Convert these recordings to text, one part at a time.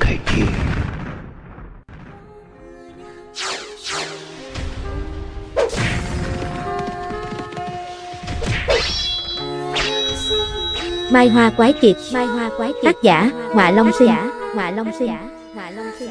khai thiên Mai Hoa Quái Kiệt. Mai Hoa Quái Kiệt. Tác giả Ngọa Long Sinh. Ngọa Long Sinh. Ngọa Long Sinh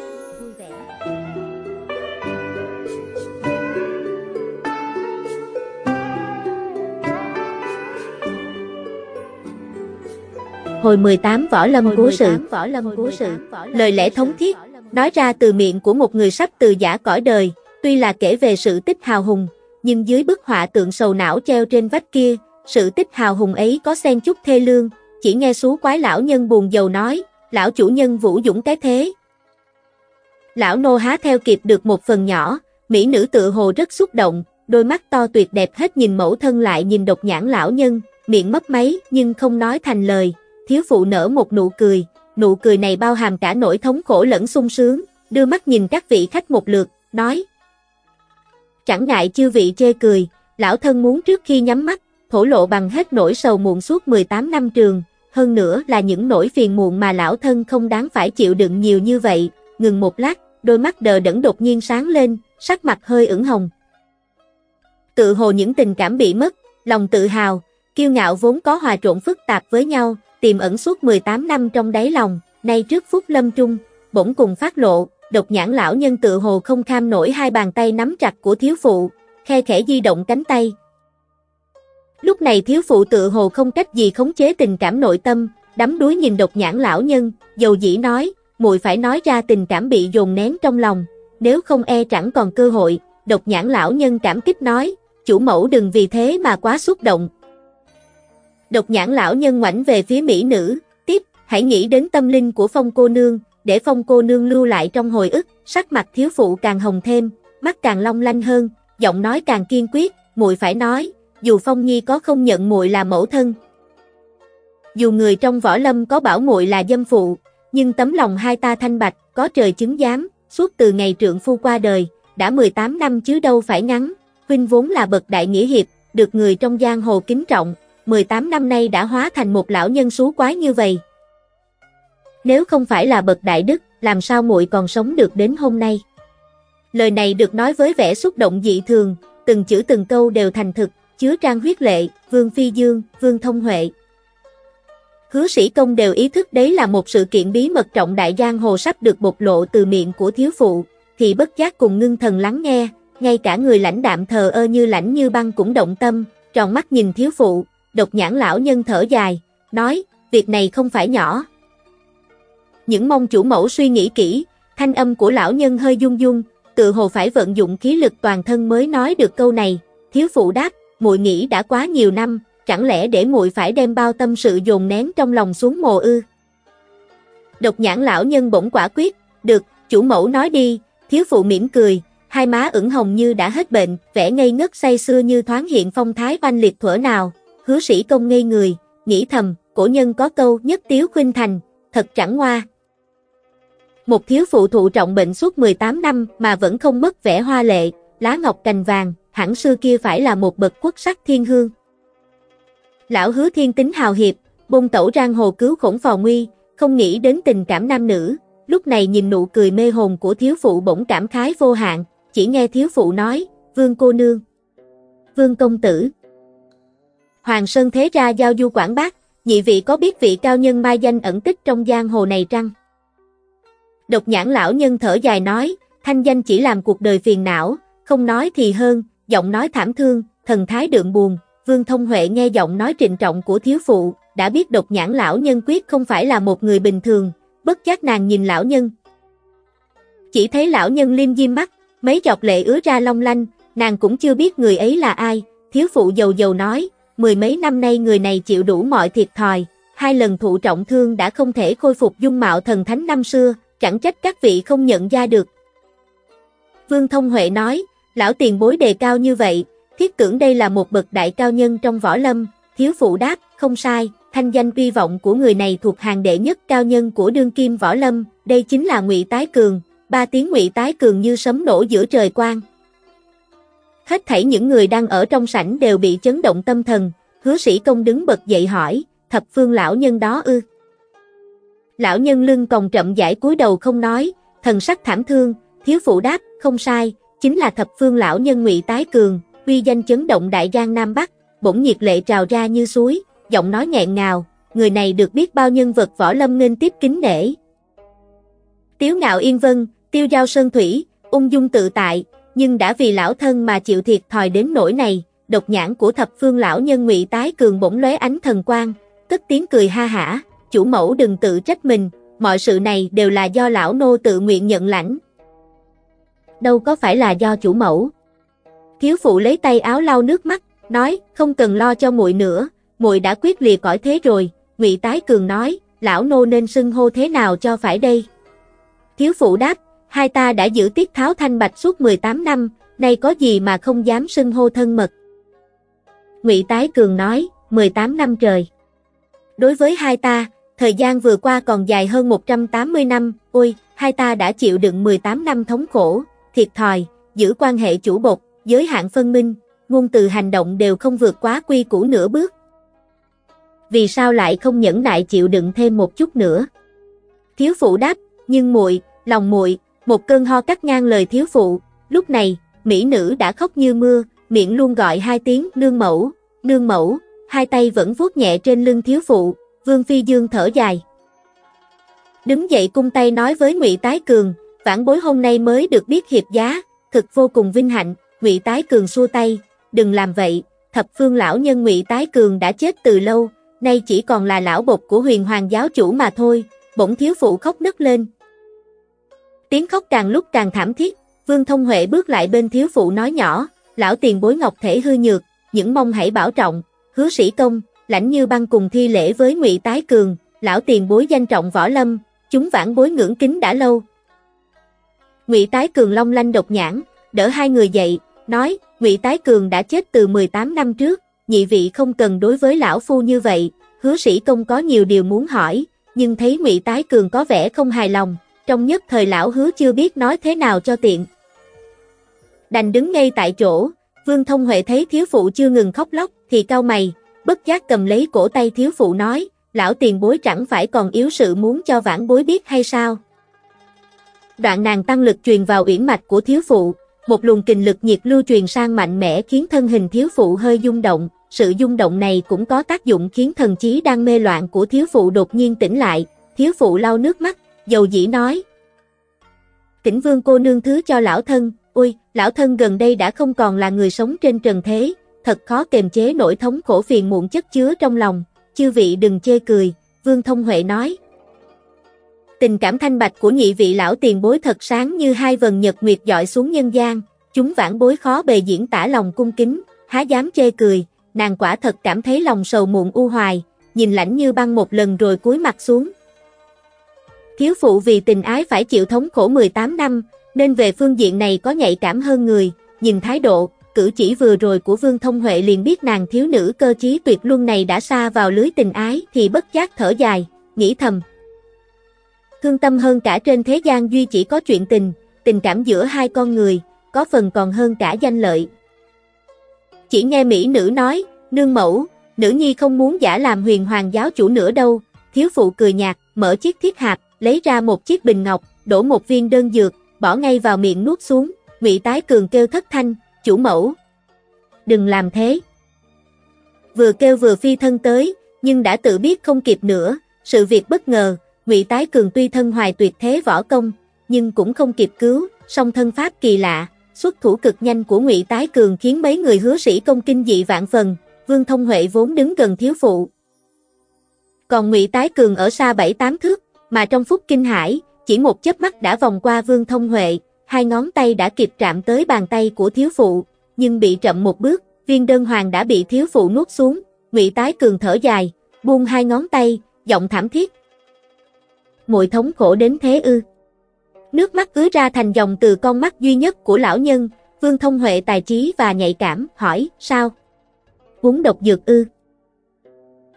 Hồi 18 Võ Lâm Cố Sự. Võ Lâm Cố Sự. Lời lẽ thống thiết Nói ra từ miệng của một người sắp từ giả cõi đời Tuy là kể về sự tích hào hùng Nhưng dưới bức họa tượng sầu não treo trên vách kia Sự tích hào hùng ấy có xen chút thê lương Chỉ nghe xú quái lão nhân buồn giàu nói Lão chủ nhân vũ dũng cái thế. Lão nô há theo kịp được một phần nhỏ Mỹ nữ tự hồ rất xúc động Đôi mắt to tuyệt đẹp hết nhìn mẫu thân lại nhìn độc nhãn lão nhân Miệng mấp máy nhưng không nói thành lời thiếu phụ nở một nụ cười, nụ cười này bao hàm cả nỗi thống khổ lẫn sung sướng, đưa mắt nhìn các vị khách một lượt, nói. Chẳng ngại chư vị chê cười, lão thân muốn trước khi nhắm mắt, thổ lộ bằng hết nỗi sầu muộn suốt 18 năm trường, hơn nữa là những nỗi phiền muộn mà lão thân không đáng phải chịu đựng nhiều như vậy, ngừng một lát, đôi mắt đờ đẫn đột nhiên sáng lên, sắc mặt hơi ửng hồng. Tự hồ những tình cảm bị mất, lòng tự hào, kiêu ngạo vốn có hòa trộn phức tạp với nhau, tiềm ẩn suốt 18 năm trong đáy lòng, nay trước phút lâm trung, bỗng cùng phát lộ, độc nhãn lão nhân tự hồ không kham nổi hai bàn tay nắm chặt của thiếu phụ, khe khẽ di động cánh tay. Lúc này thiếu phụ tự hồ không cách gì khống chế tình cảm nội tâm, đắm đuối nhìn độc nhãn lão nhân, dầu dĩ nói, muội phải nói ra tình cảm bị dồn nén trong lòng, nếu không e chẳng còn cơ hội, độc nhãn lão nhân cảm kích nói, chủ mẫu đừng vì thế mà quá xúc động, Độc nhãn lão nhân ngoảnh về phía mỹ nữ, tiếp, hãy nghĩ đến tâm linh của phong cô nương, để phong cô nương lưu lại trong hồi ức, sắc mặt thiếu phụ càng hồng thêm, mắt càng long lanh hơn, giọng nói càng kiên quyết, muội phải nói, dù phong nhi có không nhận muội là mẫu thân. Dù người trong võ lâm có bảo muội là dâm phụ, nhưng tấm lòng hai ta thanh bạch, có trời chứng giám, suốt từ ngày trượng phu qua đời, đã 18 năm chứ đâu phải ngắn, huynh vốn là bậc đại nghĩa hiệp, được người trong giang hồ kính trọng, 18 năm nay đã hóa thành một lão nhân xú quái như vậy. Nếu không phải là bậc đại đức, làm sao muội còn sống được đến hôm nay? Lời này được nói với vẻ xúc động dị thường, từng chữ từng câu đều thành thực, chứa trang huyết lệ, Vương Phi Dương, Vương Thông Huệ. Hứa sĩ công đều ý thức đấy là một sự kiện bí mật trọng đại giang hồ sắp được bộc lộ từ miệng của thiếu phụ, thì bất giác cùng ngưng thần lắng nghe, ngay cả người lãnh đạm thờ ơ như lãnh như băng cũng động tâm, tròn mắt nhìn thiếu phụ, độc nhãn lão nhân thở dài, nói, việc này không phải nhỏ. Những mong chủ mẫu suy nghĩ kỹ, thanh âm của lão nhân hơi dung dung, tự hồ phải vận dụng khí lực toàn thân mới nói được câu này, thiếu phụ đáp, muội nghĩ đã quá nhiều năm, chẳng lẽ để muội phải đem bao tâm sự dồn nén trong lòng xuống mồ ư? Độc nhãn lão nhân bỗng quả quyết, được, chủ mẫu nói đi, thiếu phụ mỉm cười, hai má ửng hồng như đã hết bệnh, vẻ ngây ngất say xưa như thoáng hiện phong thái oanh liệt thuở nào, hứa sĩ công ngây người, nghĩ thầm, cổ nhân có câu nhất tiếu khuynh thành, thật chẳng hoa. Một thiếu phụ thụ trọng bệnh suốt 18 năm mà vẫn không mất vẻ hoa lệ, lá ngọc cành vàng, hẳn xưa kia phải là một bậc quốc sắc thiên hương. Lão hứa thiên tính hào hiệp, bôn tẩu rang hồ cứu khổng phò nguy, không nghĩ đến tình cảm nam nữ, lúc này nhìn nụ cười mê hồn của thiếu phụ bỗng cảm khái vô hạn, chỉ nghe thiếu phụ nói, vương cô nương, vương công tử, Hoàng Sơn thế ra giao du quảng bác, nhị vị có biết vị cao nhân mai danh ẩn tích trong giang hồ này trăng? Độc nhãn lão nhân thở dài nói, thanh danh chỉ làm cuộc đời phiền não, không nói thì hơn, giọng nói thảm thương, thần thái đượm buồn, Vương Thông Huệ nghe giọng nói trịnh trọng của thiếu phụ, đã biết độc nhãn lão nhân quyết không phải là một người bình thường, bất giác nàng nhìn lão nhân. Chỉ thấy lão nhân liêm diêm mắt, mấy giọt lệ ứa ra long lanh, nàng cũng chưa biết người ấy là ai, thiếu phụ dầu dầu nói, mười mấy năm nay người này chịu đủ mọi thiệt thòi, hai lần thụ trọng thương đã không thể khôi phục dung mạo thần thánh năm xưa, chẳng trách các vị không nhận ra được. Vương Thông Huệ nói, lão tiền bối đề cao như vậy, thiết tưởng đây là một bậc đại cao nhân trong võ lâm, thiếu phụ đáp, không sai, thanh danh uy vọng của người này thuộc hàng đệ nhất cao nhân của đương kim võ lâm, đây chính là Ngụy Tái Cường, ba tiếng Ngụy Tái Cường như sấm nổ giữa trời quang. Hết thảy những người đang ở trong sảnh đều bị chấn động tâm thần, hứa sĩ công đứng bật dậy hỏi, thập phương lão nhân đó ư. Lão nhân lưng còng chậm giải cúi đầu không nói, thần sắc thảm thương, thiếu phụ đáp, không sai, chính là thập phương lão nhân ngụy Tái Cường, uy danh chấn động đại giang Nam Bắc, bỗng nhiệt lệ trào ra như suối, giọng nói nghẹn ngào, người này được biết bao nhân vật võ lâm nên tiếp kính nể. Tiếu ngạo yên vân, tiêu giao sơn thủy, ung dung tự tại, nhưng đã vì lão thân mà chịu thiệt thòi đến nỗi này, độc nhãn của thập phương lão nhân ngụy tái cường bỗng lóe ánh thần quang, tức tiếng cười ha hả, chủ mẫu đừng tự trách mình, mọi sự này đều là do lão nô tự nguyện nhận lãnh. Đâu có phải là do chủ mẫu. Thiếu phụ lấy tay áo lau nước mắt, nói, không cần lo cho muội nữa, muội đã quyết liệt cõi thế rồi, Ngụy Tái Cường nói, lão nô nên xưng hô thế nào cho phải đây? Thiếu phụ đáp, hai ta đã giữ tiết tháo thanh bạch suốt 18 năm, nay có gì mà không dám xưng hô thân mật. Ngụy Tái Cường nói, 18 năm trời. Đối với hai ta, thời gian vừa qua còn dài hơn 180 năm, ôi, hai ta đã chịu đựng 18 năm thống khổ, thiệt thòi, giữ quan hệ chủ bột, giới hạn phân minh, ngôn từ hành động đều không vượt quá quy củ nửa bước. Vì sao lại không nhẫn nại chịu đựng thêm một chút nữa? Thiếu phụ đáp, nhưng muội, lòng muội, một cơn ho cắt ngang lời thiếu phụ, lúc này, mỹ nữ đã khóc như mưa, miệng luôn gọi hai tiếng nương mẫu, nương mẫu, hai tay vẫn vuốt nhẹ trên lưng thiếu phụ, Vương Phi Dương thở dài. Đứng dậy cung tay nói với Ngụy Tái Cường, vãn bối hôm nay mới được biết hiệp giá, thực vô cùng vinh hạnh, Ngụy Tái Cường xua tay, đừng làm vậy, thập phương lão nhân Ngụy Tái Cường đã chết từ lâu, nay chỉ còn là lão bột của huyền hoàng giáo chủ mà thôi, bỗng thiếu phụ khóc nức lên. Tiếng khóc càng lúc càng thảm thiết, Vương Thông Huệ bước lại bên thiếu phụ nói nhỏ, lão tiền bối ngọc thể hư nhược, những mong hãy bảo trọng, hứa sĩ công, lãnh như băng cùng thi lễ với ngụy Tái Cường, lão tiền bối danh trọng võ lâm, chúng vãn bối ngưỡng kính đã lâu. ngụy Tái Cường long lanh độc nhãn, đỡ hai người dậy, nói, ngụy Tái Cường đã chết từ 18 năm trước, nhị vị không cần đối với lão phu như vậy, hứa sĩ công có nhiều điều muốn hỏi, nhưng thấy ngụy Tái Cường có vẻ không hài lòng, trong nhất thời lão hứa chưa biết nói thế nào cho tiện. Đành đứng ngay tại chỗ, Vương Thông Huệ thấy thiếu phụ chưa ngừng khóc lóc, thì cao mày, bất giác cầm lấy cổ tay thiếu phụ nói, lão tiền bối chẳng phải còn yếu sự muốn cho vãn bối biết hay sao. Đoạn nàng tăng lực truyền vào uyển mạch của thiếu phụ, một luồng kình lực nhiệt lưu truyền sang mạnh mẽ khiến thân hình thiếu phụ hơi rung động, sự rung động này cũng có tác dụng khiến thần trí đang mê loạn của thiếu phụ đột nhiên tỉnh lại, thiếu phụ lau nước mắt, dầu dĩ nói. Tĩnh vương cô nương thứ cho lão thân, ôi, lão thân gần đây đã không còn là người sống trên trần thế, thật khó kềm chế nỗi thống khổ phiền muộn chất chứa trong lòng, chư vị đừng chê cười, vương thông huệ nói. Tình cảm thanh bạch của nhị vị lão tiền bối thật sáng như hai vần nhật nguyệt dọi xuống nhân gian, chúng vãn bối khó bề diễn tả lòng cung kính, há dám chê cười, nàng quả thật cảm thấy lòng sầu muộn u hoài, nhìn lãnh như băng một lần rồi cúi mặt xuống. Thiếu phụ vì tình ái phải chịu thống khổ 18 năm, nên về phương diện này có nhạy cảm hơn người, nhìn thái độ, cử chỉ vừa rồi của Vương Thông Huệ liền biết nàng thiếu nữ cơ trí tuyệt luân này đã xa vào lưới tình ái thì bất giác thở dài, nghĩ thầm. Thương tâm hơn cả trên thế gian duy chỉ có chuyện tình, tình cảm giữa hai con người, có phần còn hơn cả danh lợi. Chỉ nghe Mỹ nữ nói, nương mẫu, nữ nhi không muốn giả làm huyền hoàng giáo chủ nữa đâu, thiếu phụ cười nhạt, mở chiếc thiết hạt, lấy ra một chiếc bình ngọc, đổ một viên đơn dược, bỏ ngay vào miệng nuốt xuống, Ngụy Tái Cường kêu thất thanh, chủ mẫu. Đừng làm thế. Vừa kêu vừa phi thân tới, nhưng đã tự biết không kịp nữa, sự việc bất ngờ, Ngụy Tái Cường tuy thân hoài tuyệt thế võ công, nhưng cũng không kịp cứu, song thân pháp kỳ lạ, xuất thủ cực nhanh của Ngụy Tái Cường khiến mấy người hứa sĩ công kinh dị vạn phần, Vương Thông Huệ vốn đứng gần thiếu phụ. Còn Ngụy Tái Cường ở xa bảy tám thước, mà trong phút kinh hải, chỉ một chớp mắt đã vòng qua Vương Thông Huệ, hai ngón tay đã kịp chạm tới bàn tay của thiếu phụ, nhưng bị chậm một bước, viên đơn hoàng đã bị thiếu phụ nuốt xuống, Ngụy Tái Cường thở dài, buông hai ngón tay, giọng thảm thiết. Muội thống khổ đến thế ư? Nước mắt ứa ra thành dòng từ con mắt duy nhất của lão nhân, Vương Thông Huệ tài trí và nhạy cảm, hỏi, sao? Uống độc dược ư?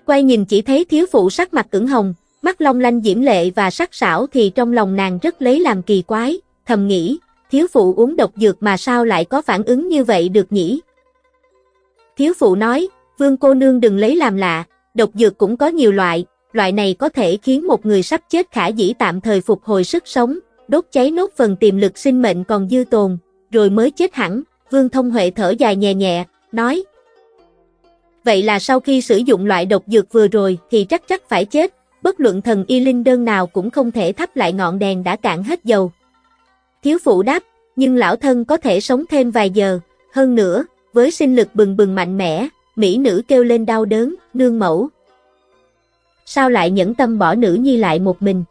Quay nhìn chỉ thấy thiếu phụ sắc mặt ửng hồng, mắt long lanh diễm lệ và sắc sảo thì trong lòng nàng rất lấy làm kỳ quái, thầm nghĩ, thiếu phụ uống độc dược mà sao lại có phản ứng như vậy được nhỉ? Thiếu phụ nói, vương cô nương đừng lấy làm lạ, độc dược cũng có nhiều loại, loại này có thể khiến một người sắp chết khả dĩ tạm thời phục hồi sức sống, đốt cháy nốt phần tiềm lực sinh mệnh còn dư tồn, rồi mới chết hẳn, vương thông huệ thở dài nhẹ nhẹ, nói. Vậy là sau khi sử dụng loại độc dược vừa rồi thì chắc chắc phải chết, bất luận thần y linh đơn nào cũng không thể thắp lại ngọn đèn đã cạn hết dầu. Thiếu phụ đáp, nhưng lão thân có thể sống thêm vài giờ, hơn nữa, với sinh lực bừng bừng mạnh mẽ, mỹ nữ kêu lên đau đớn, nương mẫu. Sao lại nhẫn tâm bỏ nữ nhi lại một mình?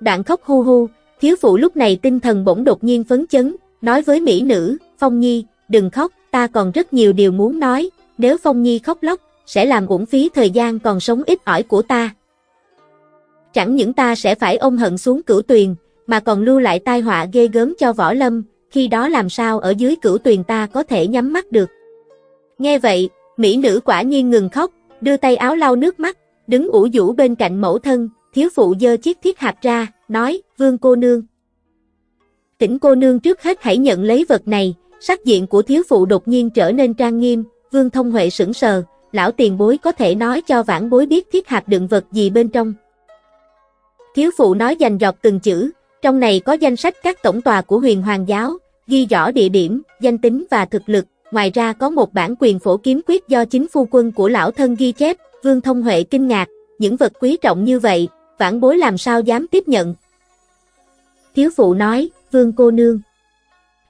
Đoạn khóc hu hu, thiếu phụ lúc này tinh thần bỗng đột nhiên phấn chấn, nói với mỹ nữ, Phong Nhi, đừng khóc, ta còn rất nhiều điều muốn nói, nếu Phong Nhi khóc lóc, sẽ làm uổng phí thời gian còn sống ít ỏi của ta. Chẳng những ta sẽ phải ôm hận xuống cửu tuyền, mà còn lưu lại tai họa ghê gớm cho võ lâm, khi đó làm sao ở dưới cửu tuyền ta có thể nhắm mắt được. Nghe vậy, mỹ nữ quả nhiên ngừng khóc, đưa tay áo lau nước mắt, đứng ủ rũ bên cạnh mẫu thân, thiếu phụ dơ chiếc thiết hạt ra, nói, vương cô nương. Tỉnh cô nương trước hết hãy nhận lấy vật này, sắc diện của thiếu phụ đột nhiên trở nên trang nghiêm, vương thông huệ sững sờ, lão tiền bối có thể nói cho vãn bối biết thiết hạt đựng vật gì bên trong. Thiếu phụ nói dành dọc từng chữ, trong này có danh sách các tổng tòa của huyền hoàng giáo, ghi rõ địa điểm, danh tính và thực lực, ngoài ra có một bản quyền phổ kiếm quyết do chính phu quân của lão thân ghi chép, Vương Thông Huệ kinh ngạc, những vật quý trọng như vậy, vãn bối làm sao dám tiếp nhận. Thiếu phụ nói, Vương cô nương.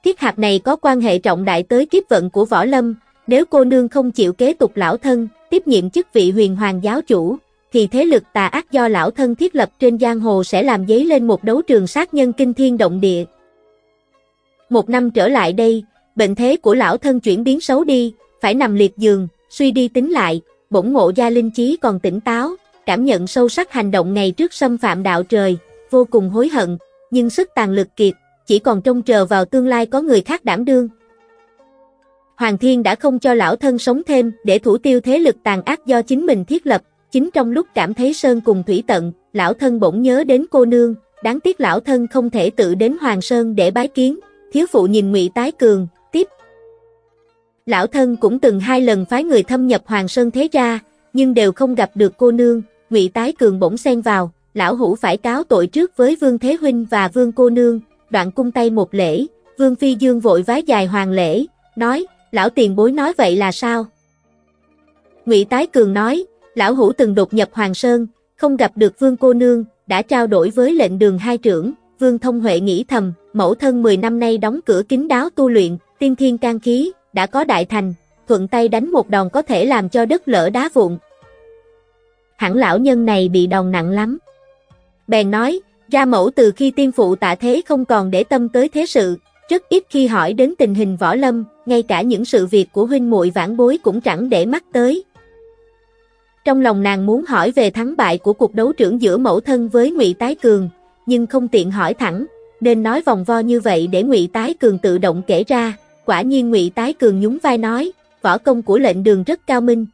Thiết hạp này có quan hệ trọng đại tới kiếp vận của võ lâm, nếu cô nương không chịu kế tục lão thân, tiếp nhiệm chức vị huyền hoàng giáo chủ, thì thế lực tà ác do lão thân thiết lập trên giang hồ sẽ làm dấy lên một đấu trường sát nhân kinh thiên động địa. Một năm trở lại đây, bệnh thế của lão thân chuyển biến xấu đi, phải nằm liệt giường, suy đi tính lại, bổn ngộ gia linh trí còn tỉnh táo, cảm nhận sâu sắc hành động ngày trước xâm phạm đạo trời, vô cùng hối hận, nhưng sức tàn lực kiệt, chỉ còn trông chờ vào tương lai có người khác đảm đương. Hoàng Thiên đã không cho lão thân sống thêm để thủ tiêu thế lực tàn ác do chính mình thiết lập, Chính trong lúc cảm thấy Sơn cùng Thủy tận, lão thân bỗng nhớ đến cô nương, đáng tiếc lão thân không thể tự đến Hoàng Sơn để bái kiến, thiếu phụ nhìn ngụy Tái Cường, tiếp. Lão thân cũng từng hai lần phái người thâm nhập Hoàng Sơn thế ra, nhưng đều không gặp được cô nương, ngụy Tái Cường bỗng xen vào, lão hủ phải cáo tội trước với Vương Thế Huynh và Vương cô nương, đoạn cung tay một lễ, Vương Phi Dương vội vái dài hoàng lễ, nói, lão tiền bối nói vậy là sao? Ngụy Tái Cường nói, Lão Hủ từng đột nhập Hoàng Sơn, không gặp được Vương cô nương, đã trao đổi với lệnh đường hai trưởng, Vương Thông Huệ nghĩ thầm, mẫu thân 10 năm nay đóng cửa kín đáo tu luyện, tiên thiên can khí, đã có đại thành, thuận tay đánh một đòn có thể làm cho đất lỡ đá vụn. Hẳn lão nhân này bị đòn nặng lắm. Bèn nói, ra mẫu từ khi tiên phụ tạ thế không còn để tâm tới thế sự, rất ít khi hỏi đến tình hình võ lâm, ngay cả những sự việc của huynh muội vãn bối cũng chẳng để mắt tới, trong lòng nàng muốn hỏi về thắng bại của cuộc đấu trưởng giữa mẫu thân với Ngụy Tái Cường, nhưng không tiện hỏi thẳng, nên nói vòng vo như vậy để Ngụy Tái Cường tự động kể ra. Quả nhiên Ngụy Tái Cường nhún vai nói, võ công của lệnh đường rất cao minh.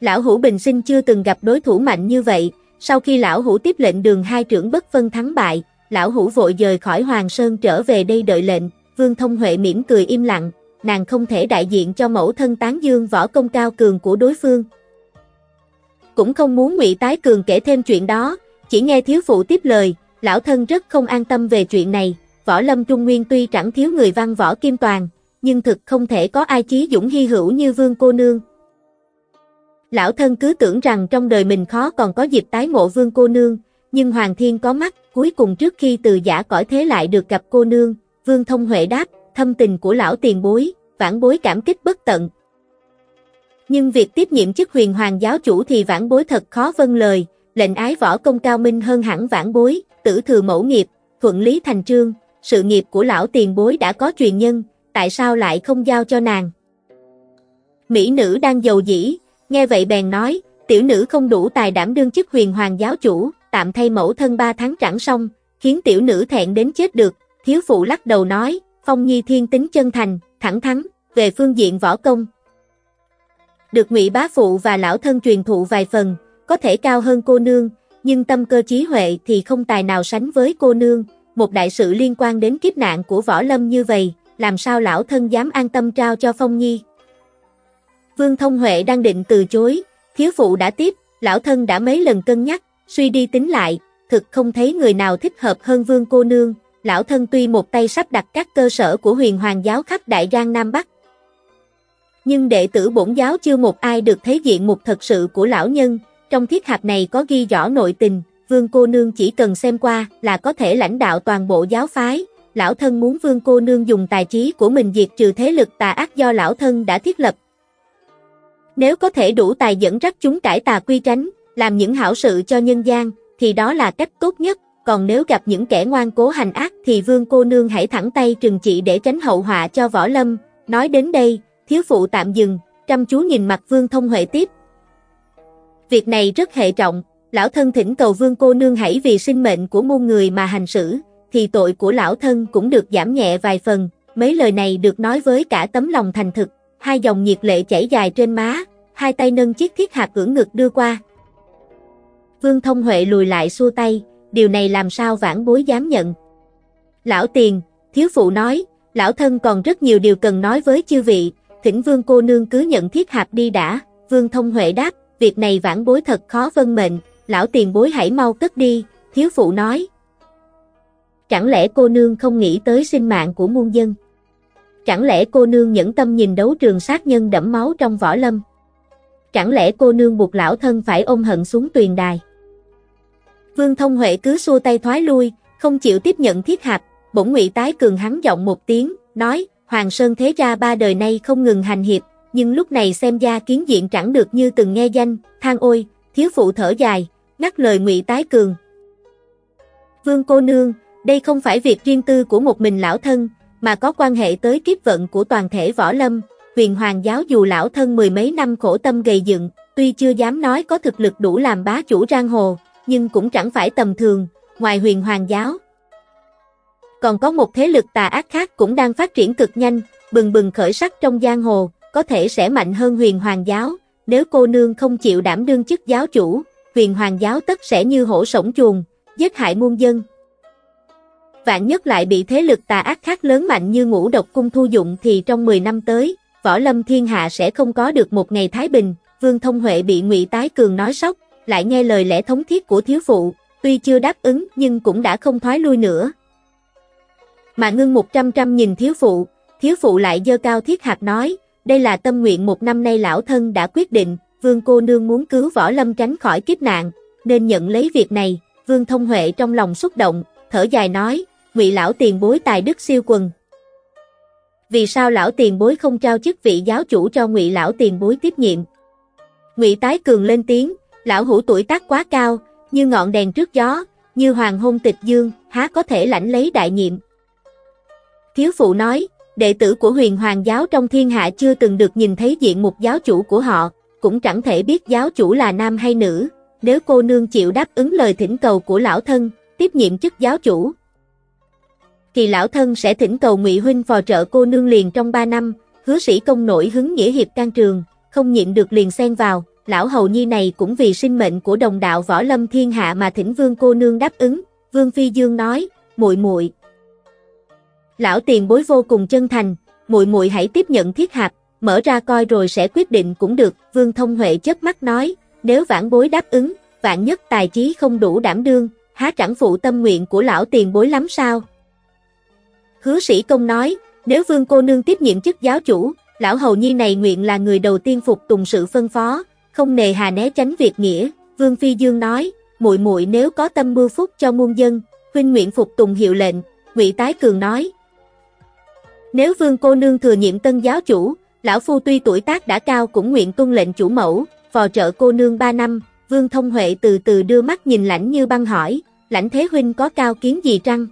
Lão Hủ bình sinh chưa từng gặp đối thủ mạnh như vậy, sau khi lão Hủ tiếp lệnh đường hai trưởng bất phân thắng bại, lão Hủ vội dời khỏi Hoàng Sơn trở về đây đợi lệnh, Vương Thông Huệ mỉm cười im lặng, nàng không thể đại diện cho mẫu thân tán dương võ công cao cường của đối phương, cũng không muốn Ngụy Tái Cường kể thêm chuyện đó, chỉ nghe thiếu phụ tiếp lời, lão thân rất không an tâm về chuyện này, võ lâm trung nguyên tuy chẳng thiếu người văn võ kim toàn, nhưng thực không thể có ai chí dũng hy hữu như vương cô nương. Lão thân cứ tưởng rằng trong đời mình khó còn có dịp tái ngộ vương cô nương, nhưng Hoàng Thiên có mắt, cuối cùng trước khi từ giả cõi thế lại được gặp cô nương, vương thông huệ đáp, thâm tình của lão tiền bối, vãn bối cảm kích bất tận, nhưng việc tiếp nhiệm chức huyền hoàng giáo chủ thì vãn bối thật khó vân lời, lệnh ái võ công cao minh hơn hẳn vãn bối, tử thừa mẫu nghiệp, thuận lý thành trương, sự nghiệp của lão tiền bối đã có truyền nhân, tại sao lại không giao cho nàng? Mỹ nữ đang giàu dĩ, nghe vậy bèn nói, tiểu nữ không đủ tài đảm đương chức huyền hoàng giáo chủ, tạm thay mẫu thân ba tháng chẳng xong, khiến tiểu nữ thẹn đến chết được, thiếu phụ lắc đầu nói, phong nhi thiên tính chân thành, thẳng thắn, về phương diện võ công. Được ngụy bá phụ và lão thân truyền thụ vài phần, có thể cao hơn cô nương, nhưng tâm cơ trí huệ thì không tài nào sánh với cô nương, một đại sự liên quan đến kiếp nạn của võ lâm như vậy, làm sao lão thân dám an tâm trao cho Phong Nhi. Vương Thông Huệ đang định từ chối, thiếu phụ đã tiếp, lão thân đã mấy lần cân nhắc, suy đi tính lại, thực không thấy người nào thích hợp hơn Vương cô nương, lão thân tuy một tay sắp đặt các cơ sở của huyền hoàng giáo khắp Đại Giang Nam Bắc. Nhưng đệ tử bổn giáo chưa một ai được thấy diện mục thật sự của lão nhân, trong thiết hạt này có ghi rõ nội tình, vương cô nương chỉ cần xem qua là có thể lãnh đạo toàn bộ giáo phái, lão thân muốn vương cô nương dùng tài trí của mình diệt trừ thế lực tà ác do lão thân đã thiết lập. Nếu có thể đủ tài dẫn dắt chúng cải tà quy tránh, làm những hảo sự cho nhân gian, thì đó là cách tốt nhất, còn nếu gặp những kẻ ngoan cố hành ác thì vương cô nương hãy thẳng tay trừng trị để tránh hậu họa cho võ lâm. Nói đến đây, thiếu phụ tạm dừng, chăm chú nhìn mặt vương thông huệ tiếp. Việc này rất hệ trọng, lão thân thỉnh cầu vương cô nương hãy vì sinh mệnh của muôn người mà hành xử, thì tội của lão thân cũng được giảm nhẹ vài phần, mấy lời này được nói với cả tấm lòng thành thực, hai dòng nhiệt lệ chảy dài trên má, hai tay nâng chiếc thiết hạt cưỡng ngực đưa qua. Vương Thông Huệ lùi lại xua tay, điều này làm sao vãn bối dám nhận. Lão tiền, thiếu phụ nói, lão thân còn rất nhiều điều cần nói với chư vị, thỉnh vương cô nương cứ nhận thiết hạp đi đã, vương thông huệ đáp, việc này vãn bối thật khó vân mệnh, lão tiền bối hãy mau cất đi, thiếu phụ nói. Chẳng lẽ cô nương không nghĩ tới sinh mạng của muôn dân? Chẳng lẽ cô nương nhẫn tâm nhìn đấu trường sát nhân đẫm máu trong võ lâm? Chẳng lẽ cô nương buộc lão thân phải ôm hận xuống tuyền đài? Vương Thông Huệ cứ xua tay thoái lui, không chịu tiếp nhận thiết hạp, bổn ngụy tái cường hắn giọng một tiếng, nói, Hoàng Sơn thế ra ba đời nay không ngừng hành hiệp, nhưng lúc này xem ra kiến diện chẳng được như từng nghe danh, than ôi, thiếu phụ thở dài, ngắt lời ngụy tái cường. Vương cô nương, đây không phải việc riêng tư của một mình lão thân, mà có quan hệ tới kiếp vận của toàn thể võ lâm, huyền hoàng giáo dù lão thân mười mấy năm khổ tâm gầy dựng, tuy chưa dám nói có thực lực đủ làm bá chủ giang hồ, nhưng cũng chẳng phải tầm thường, ngoài huyền hoàng giáo. Còn có một thế lực tà ác khác cũng đang phát triển cực nhanh, bừng bừng khởi sắc trong giang hồ, có thể sẽ mạnh hơn huyền hoàng giáo, nếu cô nương không chịu đảm đương chức giáo chủ, huyền hoàng giáo tất sẽ như hổ sổng chuồng, giết hại muôn dân. Vạn nhất lại bị thế lực tà ác khác lớn mạnh như ngũ độc cung thu dụng thì trong 10 năm tới, võ lâm thiên hạ sẽ không có được một ngày thái bình, vương thông huệ bị ngụy Tái Cường nói sốc, lại nghe lời lẽ thống thiết của thiếu phụ, tuy chưa đáp ứng nhưng cũng đã không thoái lui nữa. Mà ngưng một trăm trăm nhìn thiếu phụ, thiếu phụ lại dơ cao thiết hạt nói, đây là tâm nguyện một năm nay lão thân đã quyết định, vương cô nương muốn cứu võ lâm tránh khỏi kiếp nạn, nên nhận lấy việc này, vương thông huệ trong lòng xúc động, thở dài nói, ngụy lão tiền bối tài đức siêu quần. Vì sao lão tiền bối không trao chức vị giáo chủ cho ngụy lão tiền bối tiếp nhiệm? Ngụy tái cường lên tiếng, lão hủ tuổi tác quá cao, như ngọn đèn trước gió, như hoàng hôn tịch dương, há có thể lãnh lấy đại nhiệm. Thiếu phụ nói, đệ tử của huyền hoàng giáo trong thiên hạ chưa từng được nhìn thấy diện mục giáo chủ của họ, cũng chẳng thể biết giáo chủ là nam hay nữ, nếu cô nương chịu đáp ứng lời thỉnh cầu của lão thân, tiếp nhiệm chức giáo chủ. Thì lão thân sẽ thỉnh cầu ngụy huynh phò trợ cô nương liền trong 3 năm, hứa sĩ công nổi hứng nghĩa hiệp can trường, không nhịn được liền xen vào, lão hầu nhi này cũng vì sinh mệnh của đồng đạo võ lâm thiên hạ mà thỉnh vương cô nương đáp ứng, vương phi dương nói, muội muội Lão tiền bối vô cùng chân thành, muội muội hãy tiếp nhận thiết hạp, mở ra coi rồi sẽ quyết định cũng được, Vương Thông Huệ chớp mắt nói, nếu vãn bối đáp ứng, vạn nhất tài trí không đủ đảm đương, há chẳng phụ tâm nguyện của lão tiền bối lắm sao? Hứa sĩ công nói, nếu Vương cô nương tiếp nhiệm chức giáo chủ, lão hầu nhi này nguyện là người đầu tiên phục tùng sự phân phó, không nề hà né tránh việc nghĩa, Vương Phi Dương nói, muội muội nếu có tâm mưu phúc cho muôn dân, huynh nguyện phục tùng hiệu lệnh, Ngụy Tái Cường nói, nếu vương cô nương thừa nhiệm tân giáo chủ, lão phu tuy tuổi tác đã cao cũng nguyện tuân lệnh chủ mẫu, phò trợ cô nương 3 năm, vương thông huệ từ từ đưa mắt nhìn lãnh như băng hỏi, lãnh thế huynh có cao kiến gì trăng?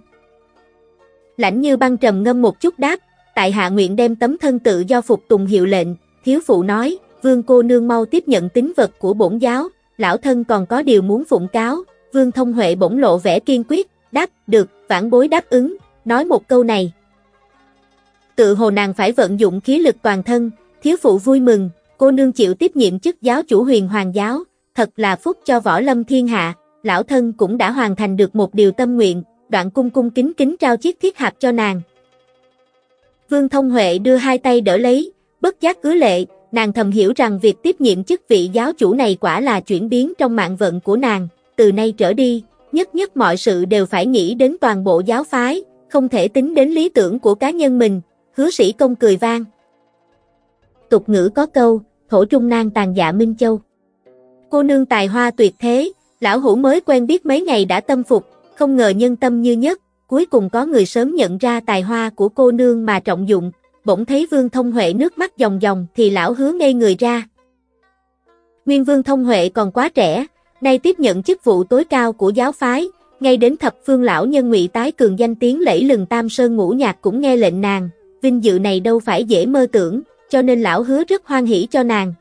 Lãnh như băng trầm ngâm một chút đáp, tại hạ nguyện đem tấm thân tự do phục tùng hiệu lệnh, thiếu phụ nói, vương cô nương mau tiếp nhận tín vật của bổn giáo, lão thân còn có điều muốn phụng cáo, vương thông huệ bỗng lộ vẻ kiên quyết, đáp, được, vãn bối đáp ứng, nói một câu này. Tự hồ nàng phải vận dụng khí lực toàn thân, thiếu phụ vui mừng, cô nương chịu tiếp nhiệm chức giáo chủ huyền hoàng giáo, thật là phúc cho võ lâm thiên hạ, lão thân cũng đã hoàn thành được một điều tâm nguyện, đoạn cung cung kính kính trao chiếc thiết hạt cho nàng. Vương Thông Huệ đưa hai tay đỡ lấy, bất giác cứ lệ, nàng thầm hiểu rằng việc tiếp nhiệm chức vị giáo chủ này quả là chuyển biến trong mạng vận của nàng, từ nay trở đi, nhất nhất mọi sự đều phải nghĩ đến toàn bộ giáo phái, không thể tính đến lý tưởng của cá nhân mình, hứa sĩ công cười vang. Tục ngữ có câu, thổ trung nang tàn dạ Minh Châu. Cô nương tài hoa tuyệt thế, lão hủ mới quen biết mấy ngày đã tâm phục, không ngờ nhân tâm như nhất, cuối cùng có người sớm nhận ra tài hoa của cô nương mà trọng dụng, bỗng thấy Vương Thông Huệ nước mắt dòng dòng thì lão hứa ngây người ra. Nguyên Vương Thông Huệ còn quá trẻ, nay tiếp nhận chức vụ tối cao của giáo phái, ngay đến thập phương lão nhân ngụy tái cường danh tiếng lẫy lừng tam sơn ngũ nhạc cũng nghe lệnh nàng, vinh dự này đâu phải dễ mơ tưởng, cho nên lão hứa rất hoan hỷ cho nàng.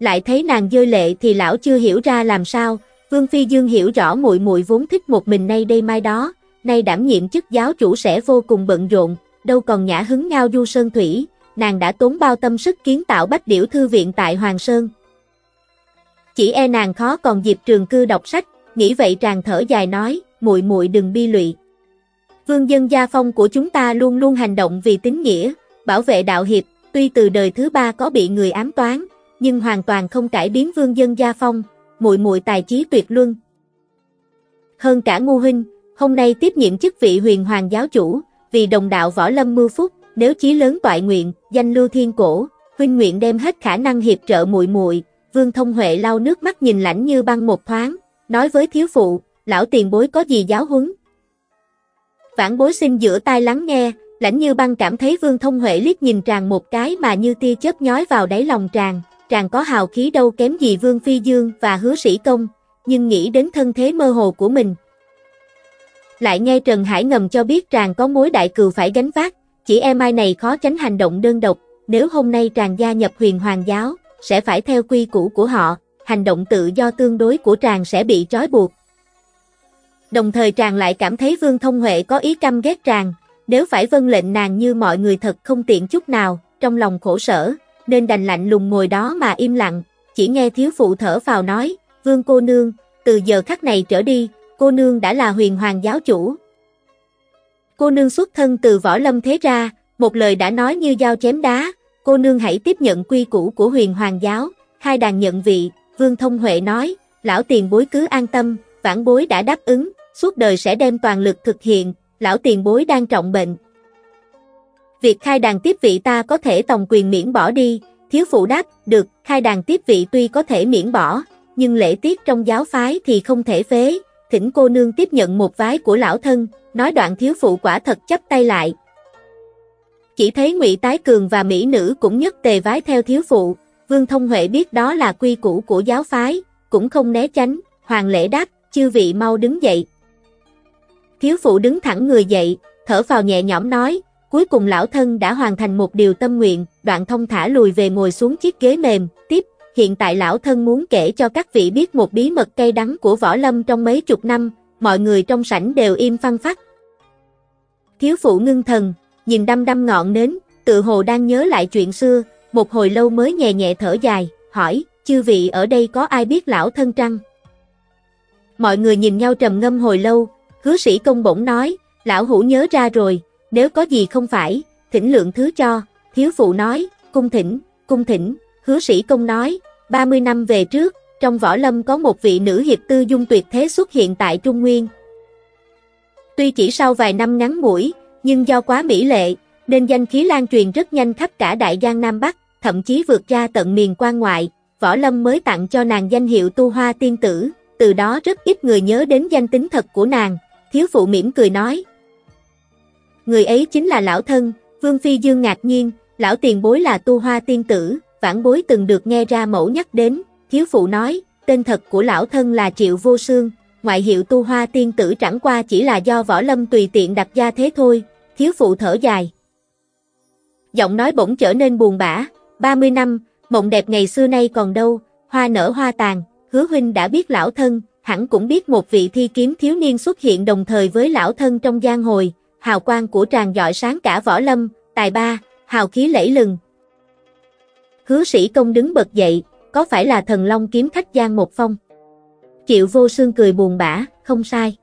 Lại thấy nàng rơi lệ thì lão chưa hiểu ra làm sao, Vương Phi Dương hiểu rõ muội muội vốn thích một mình nay đây mai đó, nay đảm nhiệm chức giáo chủ sẽ vô cùng bận rộn, đâu còn nhã hứng ngao du sơn thủy, nàng đã tốn bao tâm sức kiến tạo bách điểu thư viện tại Hoàng Sơn. Chỉ e nàng khó còn dịp trường cư đọc sách, nghĩ vậy tràng thở dài nói, muội muội đừng bi lụy. Vương dân gia phong của chúng ta luôn luôn hành động vì tín nghĩa, bảo vệ đạo hiệp, tuy từ đời thứ ba có bị người ám toán, nhưng hoàn toàn không cải biến vương dân gia phong, muội muội tài trí tuyệt luân. Hơn cả ngu huynh, hôm nay tiếp nhiệm chức vị huyền hoàng giáo chủ, vì đồng đạo võ lâm mưu phúc, nếu chí lớn toại nguyện, danh lưu thiên cổ, huynh nguyện đem hết khả năng hiệp trợ muội muội. Vương Thông Huệ lau nước mắt nhìn lãnh như băng một thoáng, nói với thiếu phụ, lão tiền bối có gì giáo huấn. Vãn bối xin giữa tai lắng nghe, lãnh như băng cảm thấy Vương Thông Huệ liếc nhìn tràng một cái mà như tia chớp nhói vào đáy lòng tràng, tràng có hào khí đâu kém gì Vương Phi Dương và hứa sĩ công, nhưng nghĩ đến thân thế mơ hồ của mình. Lại nghe Trần Hải ngầm cho biết tràng có mối đại cừu phải gánh vác, chỉ em ai này khó tránh hành động đơn độc, nếu hôm nay tràng gia nhập huyền hoàng giáo, sẽ phải theo quy củ của họ, hành động tự do tương đối của tràng sẽ bị trói buộc. Đồng thời tràng lại cảm thấy Vương Thông Huệ có ý căm ghét tràng, nếu phải vân lệnh nàng như mọi người thật không tiện chút nào, trong lòng khổ sở, nên đành lạnh lùng ngồi đó mà im lặng, chỉ nghe thiếu phụ thở vào nói, Vương cô nương, từ giờ khắc này trở đi, cô nương đã là huyền hoàng giáo chủ. Cô nương xuất thân từ võ lâm thế ra, một lời đã nói như dao chém đá, cô nương hãy tiếp nhận quy củ của huyền hoàng giáo, hai đàn nhận vị, Vương Thông Huệ nói, lão tiền bối cứ an tâm, vãn bối đã đáp ứng, suốt đời sẽ đem toàn lực thực hiện, lão tiền bối đang trọng bệnh. Việc khai đàn tiếp vị ta có thể tòng quyền miễn bỏ đi, thiếu phụ đáp, được, khai đàn tiếp vị tuy có thể miễn bỏ, nhưng lễ tiết trong giáo phái thì không thể phế, thỉnh cô nương tiếp nhận một vái của lão thân, nói đoạn thiếu phụ quả thật chấp tay lại. Chỉ thấy ngụy Tái Cường và Mỹ Nữ cũng nhất tề vái theo thiếu phụ, Vương Thông Huệ biết đó là quy củ của giáo phái, cũng không né tránh, hoàng lễ đáp, chư vị mau đứng dậy. Thiếu phụ đứng thẳng người dậy, thở vào nhẹ nhõm nói, cuối cùng lão thân đã hoàn thành một điều tâm nguyện, đoạn thông thả lùi về ngồi xuống chiếc ghế mềm, tiếp, hiện tại lão thân muốn kể cho các vị biết một bí mật cay đắng của võ lâm trong mấy chục năm, mọi người trong sảnh đều im phăng phát. Thiếu phụ ngưng thần, nhìn đăm đăm ngọn nến, tự hồ đang nhớ lại chuyện xưa, một hồi lâu mới nhẹ nhẹ thở dài, hỏi, chư vị ở đây có ai biết lão thân trăng? Mọi người nhìn nhau trầm ngâm hồi lâu, hứa sĩ công bỗng nói, lão hủ nhớ ra rồi, nếu có gì không phải, thỉnh lượng thứ cho, thiếu phụ nói, cung thỉnh, cung thỉnh, hứa sĩ công nói, 30 năm về trước, trong võ lâm có một vị nữ hiệp tư dung tuyệt thế xuất hiện tại Trung Nguyên. Tuy chỉ sau vài năm ngắn ngủi, nhưng do quá mỹ lệ, nên danh khí lan truyền rất nhanh khắp cả đại giang Nam Bắc, thậm chí vượt ra tận miền quan ngoại, võ lâm mới tặng cho nàng danh hiệu tu hoa tiên tử, từ đó rất ít người nhớ đến danh tính thật của nàng, thiếu phụ mỉm cười nói. Người ấy chính là lão thân, Vương Phi Dương ngạc nhiên, lão tiền bối là tu hoa tiên tử, vãn bối từng được nghe ra mẫu nhắc đến, thiếu phụ nói, tên thật của lão thân là Triệu Vô Sương, ngoại hiệu tu hoa tiên tử chẳng qua chỉ là do võ lâm tùy tiện đặt ra thế thôi, thiếu phụ thở dài. giọng nói bỗng trở nên buồn bã, 30 năm, mộng đẹp ngày xưa nay còn đâu, hoa nở hoa tàn, hứa huynh đã biết lão thân, hẳn cũng biết một vị thi kiếm thiếu niên xuất hiện đồng thời với lão thân trong giang hồi, hào quang của tràng dọi sáng cả võ lâm, tài ba, hào khí lẫy lừng. Hứa sĩ công đứng bật dậy, có phải là thần long kiếm khách Giang Một Phong? Triệu vô sương cười buồn bã, không sai.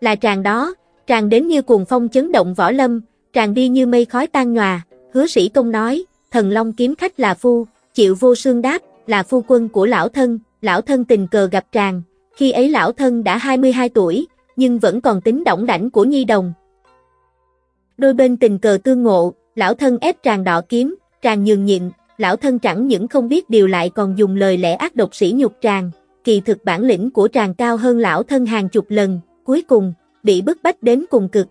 Là tràng đó, tràng đến như cuồng phong chấn động võ lâm, tràng đi như mây khói tan nhòa, hứa sĩ công nói, thần long kiếm khách là phu, Triệu vô sương đáp, là phu quân của lão thân, lão thân tình cờ gặp tràng, khi ấy lão thân đã 22 tuổi, nhưng vẫn còn tính đỏng đảnh của nhi đồng. Đôi bên tình cờ tương ngộ, lão thân ép tràng đọ kiếm, tràng nhường nhịn, lão thân chẳng những không biết điều lại còn dùng lời lẽ ác độc sỉ nhục tràng, kỳ thực bản lĩnh của tràng cao hơn lão thân hàng chục lần, cuối cùng, bị bức bách đến cùng cực.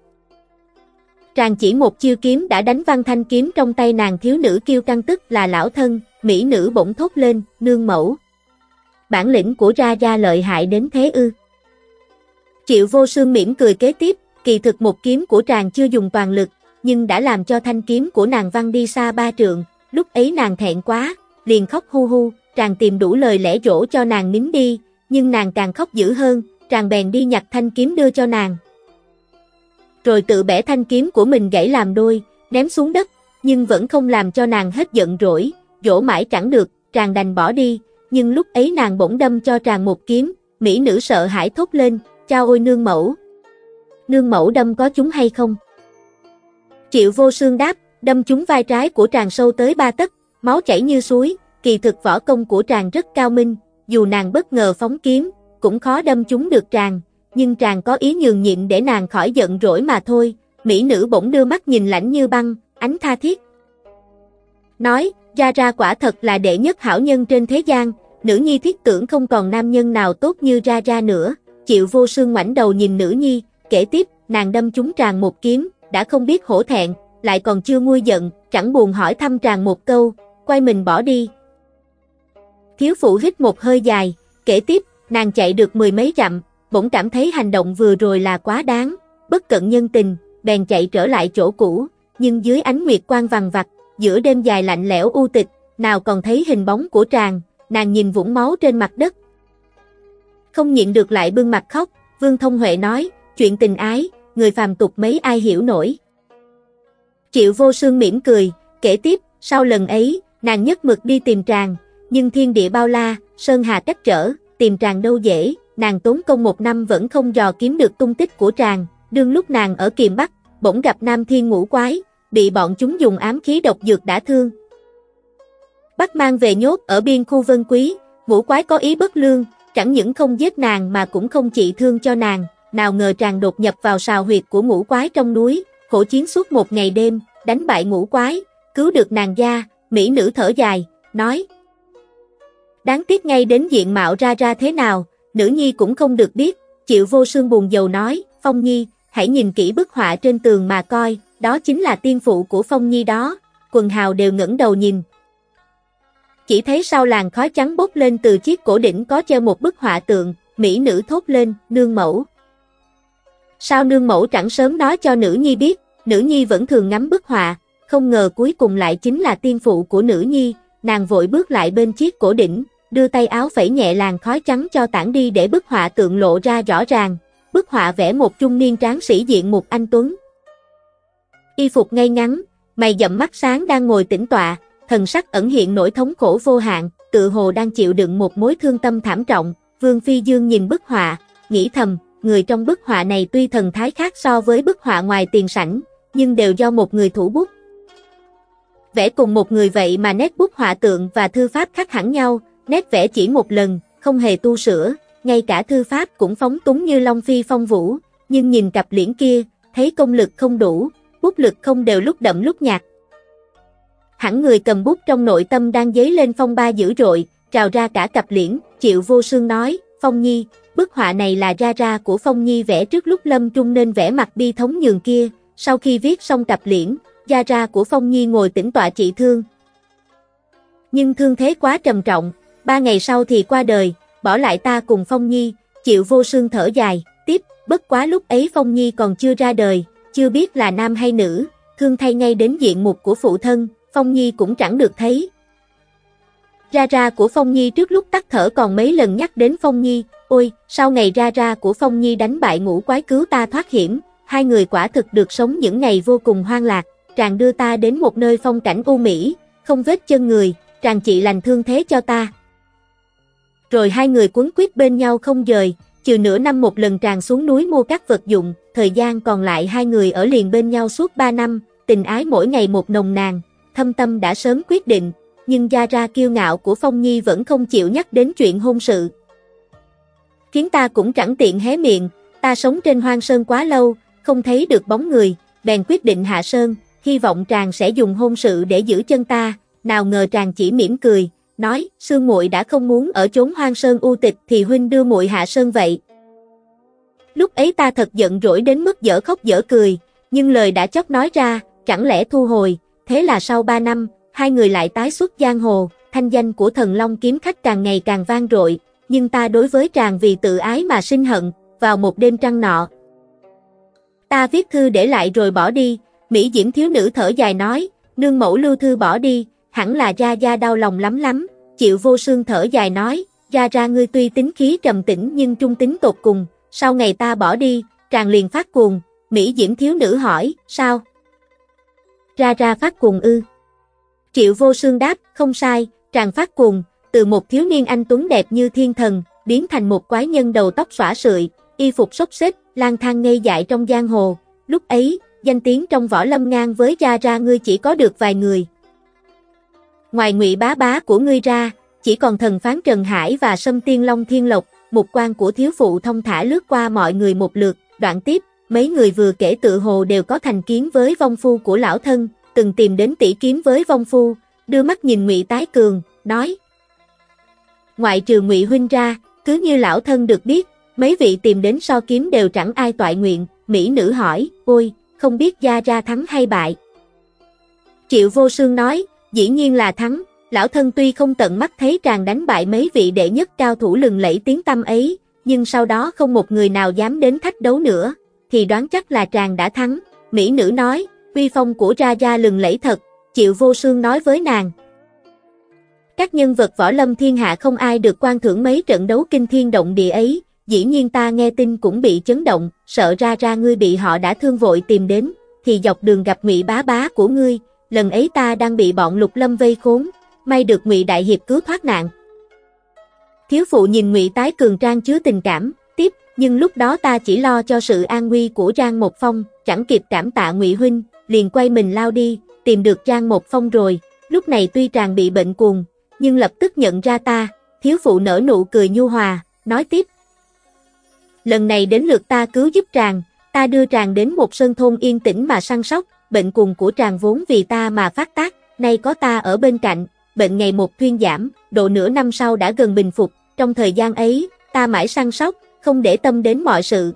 Tràng chỉ một chiêu kiếm đã đánh văn thanh kiếm trong tay nàng thiếu nữ kêu căng tức là lão thân, mỹ nữ bỗng thốt lên, nương mẫu. Bản lĩnh của ra ra lợi hại đến thế ư. Triệu vô sương mỉm cười kế tiếp, kỳ thực một kiếm của tràng chưa dùng toàn lực, nhưng đã làm cho thanh kiếm của nàng văng đi xa ba trượng, lúc ấy nàng thẹn quá, liền khóc hu hu, tràng tìm đủ lời lẽ dỗ cho nàng nín đi, nhưng nàng càng khóc dữ hơn, tràng bèn đi nhặt thanh kiếm đưa cho nàng. Rồi tự bẻ thanh kiếm của mình gãy làm đôi, ném xuống đất, nhưng vẫn không làm cho nàng hết giận rỗi, dỗ mãi chẳng được, tràng đành bỏ đi, nhưng lúc ấy nàng bỗng đâm cho tràng một kiếm, mỹ nữ sợ hãi thốt lên, chao ôi nương mẫu. Nương mẫu đâm có chúng hay không? Triệu vô xương đáp, đâm chúng vai trái của tràng sâu tới ba tấc, máu chảy như suối, kỳ thực võ công của tràng rất cao minh, dù nàng bất ngờ phóng kiếm, cũng khó đâm chúng được tràng, nhưng tràng có ý nhường nhịn để nàng khỏi giận rỗi mà thôi, mỹ nữ bỗng đưa mắt nhìn lãnh như băng, ánh tha thiết. Nói, ra ra quả thật là đệ nhất hảo nhân trên thế gian, nữ nhi thiết tưởng không còn nam nhân nào tốt như ra ra nữa, chịu vô sương ngoảnh đầu nhìn nữ nhi, kể tiếp, nàng đâm chúng tràng một kiếm, đã không biết hổ thẹn, lại còn chưa nguôi giận, chẳng buồn hỏi thăm tràng một câu, quay mình bỏ đi. Thiếu phụ hít một hơi dài, kể tiếp, nàng chạy được mười mấy dặm, bỗng cảm thấy hành động vừa rồi là quá đáng, bất cận nhân tình, bèn chạy trở lại chỗ cũ, nhưng dưới ánh nguyệt quang vằn vặt, giữa đêm dài lạnh lẽo u tịch, nào còn thấy hình bóng của tràng, nàng nhìn vũng máu trên mặt đất. Không nhịn được lại bưng mặt khóc, Vương Thông Huệ nói, chuyện tình ái, người phàm tục mấy ai hiểu nổi. Triệu vô sương mỉm cười, kể tiếp, sau lần ấy, nàng nhất mực đi tìm tràng, nhưng thiên địa bao la, sơn hà cách trở, tìm tràng đâu dễ, nàng tốn công một năm vẫn không dò kiếm được tung tích của tràng, đương lúc nàng ở kiềm bắc, bỗng gặp nam thiên ngũ quái, bị bọn chúng dùng ám khí độc dược đã thương. Bắt mang về nhốt ở biên khu vân quý, ngũ quái có ý bất lương, chẳng những không giết nàng mà cũng không trị thương cho nàng, nào ngờ tràng đột nhập vào sào huyệt của ngũ quái trong núi, khổ chiến suốt một ngày đêm, đánh bại ngũ quái, cứu được nàng gia, mỹ nữ thở dài, nói. Đáng tiếc ngay đến diện mạo ra ra thế nào, nữ nhi cũng không được biết, chịu vô sương buồn dầu nói, Phong Nhi, hãy nhìn kỹ bức họa trên tường mà coi, đó chính là tiên phụ của Phong Nhi đó, quần hào đều ngẩng đầu nhìn. Chỉ thấy sau làn khói trắng bốc lên từ chiếc cổ đỉnh có treo một bức họa tượng, mỹ nữ thốt lên, nương mẫu. Sao nương mẫu chẳng sớm nói cho nữ nhi biết, nữ nhi vẫn thường ngắm bức họa, không ngờ cuối cùng lại chính là tiên phụ của nữ nhi, nàng vội bước lại bên chiếc cổ đỉnh, đưa tay áo phẩy nhẹ làn khói trắng cho tản đi để bức họa tượng lộ ra rõ ràng. Bức họa vẽ một trung niên tráng sĩ diện một anh tuấn. Y phục ngay ngắn, mày dậm mắt sáng đang ngồi tĩnh tọa, thần sắc ẩn hiện nỗi thống khổ vô hạn, tự hồ đang chịu đựng một mối thương tâm thảm trọng. Vương Phi Dương nhìn bức họa, nghĩ thầm, người trong bức họa này tuy thần thái khác so với bức họa ngoài tiền sảnh, nhưng đều do một người thủ bút. Vẽ cùng một người vậy mà nét bút họa tượng và thư pháp khác hẳn nhau, nét vẽ chỉ một lần, không hề tu sửa, ngay cả thư pháp cũng phóng túng như Long Phi phong vũ, nhưng nhìn cặp liễn kia, thấy công lực không đủ, bút lực không đều lúc đậm lúc nhạt. Hẳn người cầm bút trong nội tâm đang dấy lên phong ba dữ dội, trào ra cả cặp liễn, chịu vô sương nói, Phong Nhi, bức họa này là ra ra của Phong Nhi vẽ trước lúc lâm trung nên vẽ mặt bi thống nhường kia, sau khi viết xong cặp liễn, gia ra của Phong Nhi ngồi tĩnh tọa trị thương. Nhưng thương thế quá trầm trọng, ba ngày sau thì qua đời, bỏ lại ta cùng Phong Nhi, chịu vô sương thở dài, tiếp, bất quá lúc ấy Phong Nhi còn chưa ra đời, chưa biết là nam hay nữ, thương thay ngay đến diện mục của phụ thân, Phong Nhi cũng chẳng được thấy. Ra ra của Phong Nhi trước lúc tắt thở còn mấy lần nhắc đến Phong Nhi, ôi, sau ngày ra ra của Phong Nhi đánh bại ngũ quái cứu ta thoát hiểm, hai người quả thực được sống những ngày vô cùng hoang lạc, tràng đưa ta đến một nơi phong cảnh u mỹ, không vết chân người, tràng trị lành thương thế cho ta. Rồi hai người quấn quýt bên nhau không rời trừ nửa năm một lần tràng xuống núi mua các vật dụng, thời gian còn lại hai người ở liền bên nhau suốt ba năm, tình ái mỗi ngày một nồng nàn, thâm tâm đã sớm quyết định, nhưng gia ra kiêu ngạo của Phong Nhi vẫn không chịu nhắc đến chuyện hôn sự. Khiến ta cũng chẳng tiện hé miệng, ta sống trên hoang sơn quá lâu, không thấy được bóng người, bèn quyết định hạ sơn, hy vọng tràng sẽ dùng hôn sự để giữ chân ta, nào ngờ tràng chỉ mỉm cười, nói, sương muội đã không muốn ở chốn hoang sơn u tịch thì huynh đưa muội hạ sơn vậy. Lúc ấy ta thật giận rỗi đến mức dở khóc dở cười, nhưng lời đã chót nói ra, chẳng lẽ thu hồi, thế là sau ba năm, hai người lại tái xuất giang hồ, thanh danh của thần Long kiếm khách càng ngày càng vang dội, nhưng ta đối với tràng vì tự ái mà sinh hận, vào một đêm trăng nọ. Ta viết thư để lại rồi bỏ đi, Mỹ Diễm thiếu nữ thở dài nói, nương mẫu lưu thư bỏ đi, hẳn là gia gia đau lòng lắm lắm, chịu vô sương thở dài nói, gia ra ngươi tuy tính khí trầm tĩnh nhưng trung tính tột cùng, sau ngày ta bỏ đi, tràn liền phát cuồng, Mỹ Diễm thiếu nữ hỏi, sao? Ra ra phát cuồng ư. Triệu vô sương đáp, không sai, tràn phát cuồng, từ một thiếu niên anh tuấn đẹp như thiên thần, biến thành một quái nhân đầu tóc xõa sợi, y phục xốc xếp, lang thang ngây dại trong giang hồ. Lúc ấy, danh tiếng trong võ lâm ngang với ra ra ngươi chỉ có được vài người. Ngoài ngụy bá bá của ngươi ra, chỉ còn thần phán Trần Hải và Sâm Tiên Long Thiên Lộc, một quan của thiếu phụ thông thả lướt qua mọi người một lượt, đoạn tiếp, mấy người vừa kể tự hồ đều có thành kiến với vong phu của lão thân, từng tìm đến tỷ kiếm với vong phu, đưa mắt nhìn ngụy Tái Cường, nói. Ngoại trừ ngụy huynh ra, cứ như lão thân được biết, mấy vị tìm đến so kiếm đều chẳng ai toại nguyện, Mỹ nữ hỏi, ôi, không biết gia ra thắng hay bại. Triệu vô sương nói, dĩ nhiên là thắng, lão thân tuy không tận mắt thấy tràng đánh bại mấy vị đệ nhất cao thủ lừng lẫy tiếng tâm ấy, nhưng sau đó không một người nào dám đến thách đấu nữa, thì đoán chắc là tràng đã thắng. Mỹ nữ nói, uy phong của Ra Gia lừng lẫy thật, chịu vô sương nói với nàng. Các nhân vật võ lâm thiên hạ không ai được quan thưởng mấy trận đấu kinh thiên động địa ấy, dĩ nhiên ta nghe tin cũng bị chấn động, sợ ra ra ngươi bị họ đã thương vội tìm đến, thì dọc đường gặp ngụy bá bá của ngươi, lần ấy ta đang bị bọn lục lâm vây khốn, may được ngụy đại hiệp cứu thoát nạn. Thiếu phụ nhìn ngụy tái cường trang chứa tình cảm, tiếp, nhưng lúc đó ta chỉ lo cho sự an nguy của Trang Một Phong, chẳng kịp cảm tạ ngụy huynh, liền quay mình lao đi, tìm được Trang Một Phong rồi, lúc này tuy tràng bị bệnh cuồng, nhưng lập tức nhận ra ta, thiếu phụ nở nụ cười nhu hòa, nói tiếp. Lần này đến lượt ta cứu giúp tràng, ta đưa tràng đến một sơn thôn yên tĩnh mà săn sóc, bệnh cùng của tràng vốn vì ta mà phát tác, nay có ta ở bên cạnh, bệnh ngày một thuyên giảm, độ nửa năm sau đã gần bình phục, trong thời gian ấy, ta mãi săn sóc, không để tâm đến mọi sự.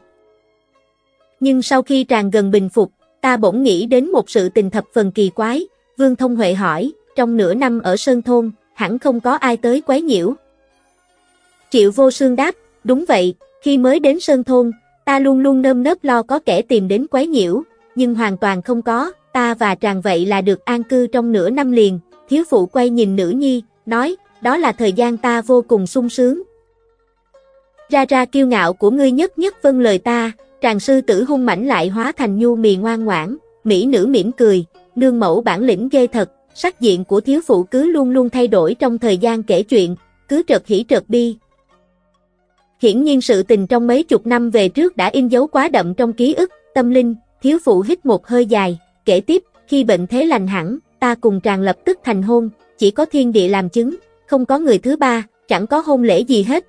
Nhưng sau khi tràng gần bình phục, ta bỗng nghĩ đến một sự tình thập phần kỳ quái, Vương Thông Huệ hỏi, trong nửa năm ở Sơn Thôn, hẳn không có ai tới quấy nhiễu. Triệu Vô Sương đáp, đúng vậy, khi mới đến Sơn Thôn, ta luôn luôn nơm nớp lo có kẻ tìm đến quấy nhiễu, nhưng hoàn toàn không có, ta và tràng vậy là được an cư trong nửa năm liền, thiếu phụ quay nhìn nữ nhi, nói, đó là thời gian ta vô cùng sung sướng. Ra ra kiêu ngạo của ngươi nhất nhất vâng lời ta, tràng sư tử hung mảnh lại hóa thành nhu mì ngoan ngoãn, mỹ nữ mỉm cười, nương mẫu bản lĩnh ghê thật, sắc diện của thiếu phụ cứ luôn luôn thay đổi trong thời gian kể chuyện, cứ trật hỉ trật bi. Hiển nhiên sự tình trong mấy chục năm về trước đã in dấu quá đậm trong ký ức, tâm linh, thiếu phụ hít một hơi dài, kể tiếp, khi bệnh thế lành hẳn, ta cùng tràng lập tức thành hôn, chỉ có thiên địa làm chứng, không có người thứ ba, chẳng có hôn lễ gì hết.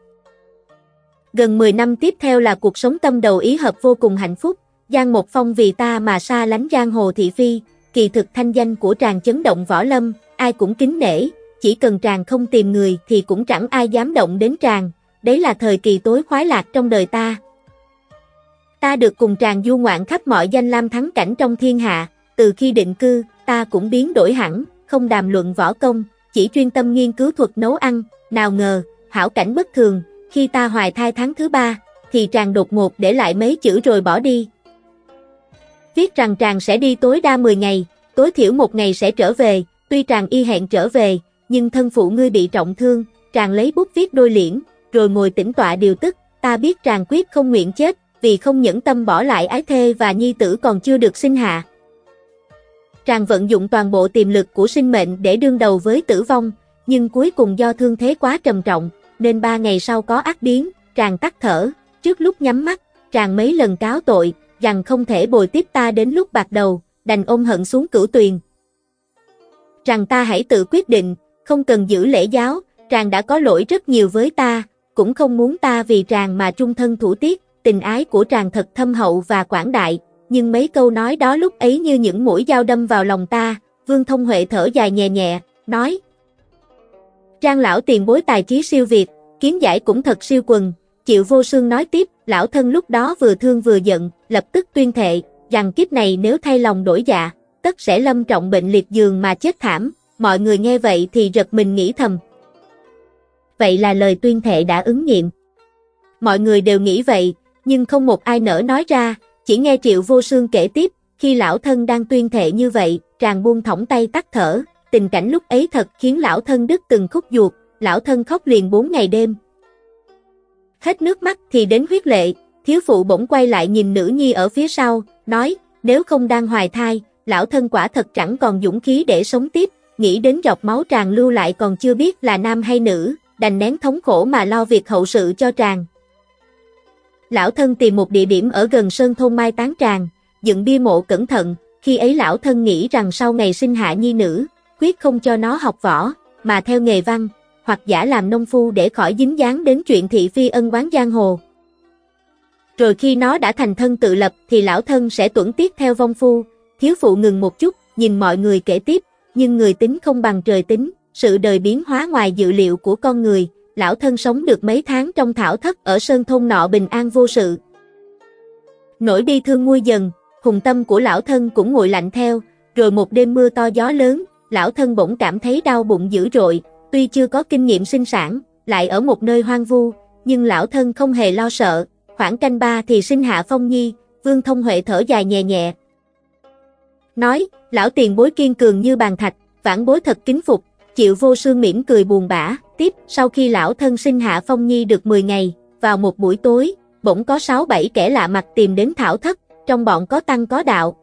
Gần 10 năm tiếp theo là cuộc sống tâm đầu ý hợp vô cùng hạnh phúc, Giang Một Phong vì ta mà xa lánh Giang Hồ Thị Phi, kỳ thực thanh danh của tràng chấn động võ lâm, ai cũng kính nể, chỉ cần tràng không tìm người thì cũng chẳng ai dám động đến tràng, đấy là thời kỳ tối khoái lạc trong đời ta. Ta được cùng tràng du ngoạn khắp mọi danh lam thắng cảnh trong thiên hạ, từ khi định cư, ta cũng biến đổi hẳn, không đàm luận võ công, chỉ chuyên tâm nghiên cứu thuật nấu ăn, nào ngờ, hảo cảnh bất thường, khi ta hoài thai tháng thứ ba, thì tràng đột ngột để lại mấy chữ rồi bỏ đi. viết rằng tràng sẽ đi tối đa 10 ngày, tối thiểu một ngày sẽ trở về, tuy tràng y hẹn trở về, nhưng thân phụ ngươi bị trọng thương, tràng lấy bút viết đôi liễn, rồi ngồi tĩnh tọa điều tức, ta biết tràng quyết không nguyện chết, vì không nhẫn tâm bỏ lại ái thê và nhi tử còn chưa được sinh hạ. Tràng vận dụng toàn bộ tiềm lực của sinh mệnh để đương đầu với tử vong, nhưng cuối cùng do thương thế quá trầm trọng, nên ba ngày sau có ác biến, tràng tắt thở, trước lúc nhắm mắt, tràng mấy lần cáo tội, rằng không thể bồi tiếp ta đến lúc bạc đầu, đành ôm hận xuống cửu tuyền. Rằng ta hãy tự quyết định, không cần giữ lễ giáo, tràng đã có lỗi rất nhiều với ta, cũng không muốn ta vì tràng mà trung thân thủ tiết, tình ái của tràng thật thâm hậu và quảng đại, nhưng mấy câu nói đó lúc ấy như những mũi dao đâm vào lòng ta, Vương Thông Huệ thở dài nhẹ nhẹ, nói. Trang lão tiền bối tài trí siêu việt, kiến giải cũng thật siêu quần, chịu vô sương nói tiếp, lão thân lúc đó vừa thương vừa giận, lập tức tuyên thệ, rằng kiếp này nếu thay lòng đổi dạ, tất sẽ lâm trọng bệnh liệt giường mà chết thảm, mọi người nghe vậy thì giật mình nghĩ thầm. Vậy là lời tuyên thệ đã ứng nghiệm. Mọi người đều nghĩ vậy, nhưng không một ai nỡ nói ra, chỉ nghe Triệu Vô Sương kể tiếp, khi lão thân đang tuyên thệ như vậy, tràng buông thõng tay tắt thở, tình cảnh lúc ấy thật khiến lão thân đứt từng khúc ruột, lão thân khóc liền bốn ngày đêm. Hết nước mắt thì đến huyết lệ, thiếu phụ bỗng quay lại nhìn nữ nhi ở phía sau, nói, nếu không đang hoài thai, lão thân quả thật chẳng còn dũng khí để sống tiếp, nghĩ đến dọc máu tràng lưu lại còn chưa biết là nam hay nữ, đành nén thống khổ mà lo việc hậu sự cho tràng. Lão thân tìm một địa điểm ở gần sơn thôn Mai Tán Tràng, dựng bia mộ cẩn thận, khi ấy lão thân nghĩ rằng sau ngày sinh hạ nhi nữ, quyết không cho nó học võ, mà theo nghề văn, hoặc giả làm nông phu để khỏi dính dáng đến chuyện thị phi ân quán giang hồ. Rồi khi nó đã thành thân tự lập thì lão thân sẽ tuẩn tiết theo vong phu, thiếu phụ ngừng một chút, nhìn mọi người kể tiếp, nhưng người tính không bằng trời tính, sự đời biến hóa ngoài dự liệu của con người, lão thân sống được mấy tháng trong thảo thất ở sơn thôn nọ bình an vô sự. Nỗi bi thương nguôi dần, hùng tâm của lão thân cũng nguội lạnh theo, rồi một đêm mưa to gió lớn, lão thân bỗng cảm thấy đau bụng dữ dội, tuy chưa có kinh nghiệm sinh sản, lại ở một nơi hoang vu, nhưng lão thân không hề lo sợ, khoảng canh ba thì sinh hạ phong nhi, vương thông huệ thở dài nhẹ nhẹ. Nói, lão tiền bối kiên cường như bàn thạch, vãn bối thật kính phục, Triệu vô sương mỉm cười buồn bã, tiếp, sau khi lão thân sinh hạ phong nhi được 10 ngày, vào một buổi tối, bỗng có 6-7 kẻ lạ mặt tìm đến thảo thất, trong bọn có tăng có đạo.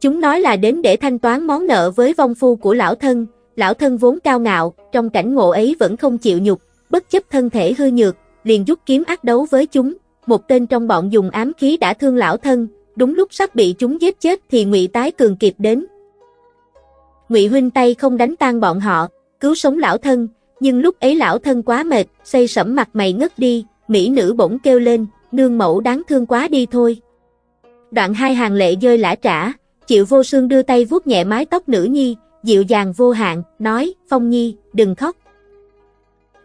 Chúng nói là đến để thanh toán món nợ với vong phu của lão thân, lão thân vốn cao ngạo, trong cảnh ngộ ấy vẫn không chịu nhục, bất chấp thân thể hư nhược, liền rút kiếm ác đấu với chúng, một tên trong bọn dùng ám khí đã thương lão thân, đúng lúc sắp bị chúng giết chết thì Ngụy Tái Cường kịp đến. Ngụy huynh tay không đánh tan bọn họ, cứu sống lão thân, nhưng lúc ấy lão thân quá mệt, xây sẩm mặt mày ngất đi, mỹ nữ bỗng kêu lên, nương mẫu đáng thương quá đi thôi. Đoạn hai hàng lệ rơi lã trả, chịu vô sương đưa tay vuốt nhẹ mái tóc nữ nhi, dịu dàng vô hạn, nói, Phong Nhi, đừng khóc.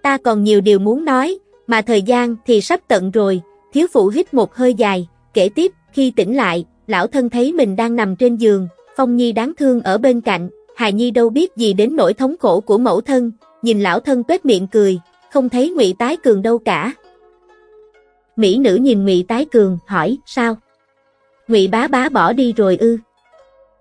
Ta còn nhiều điều muốn nói, mà thời gian thì sắp tận rồi, thiếu phụ hít một hơi dài, kể tiếp, khi tỉnh lại, lão thân thấy mình đang nằm trên giường, Phong Nhi đáng thương ở bên cạnh, Hài Nhi đâu biết gì đến nỗi thống khổ của mẫu thân, nhìn lão thân tuét miệng cười, không thấy Ngụy Tái Cường đâu cả. Mỹ nữ nhìn Ngụy Tái Cường, hỏi, sao? Ngụy bá bá bỏ đi rồi ư?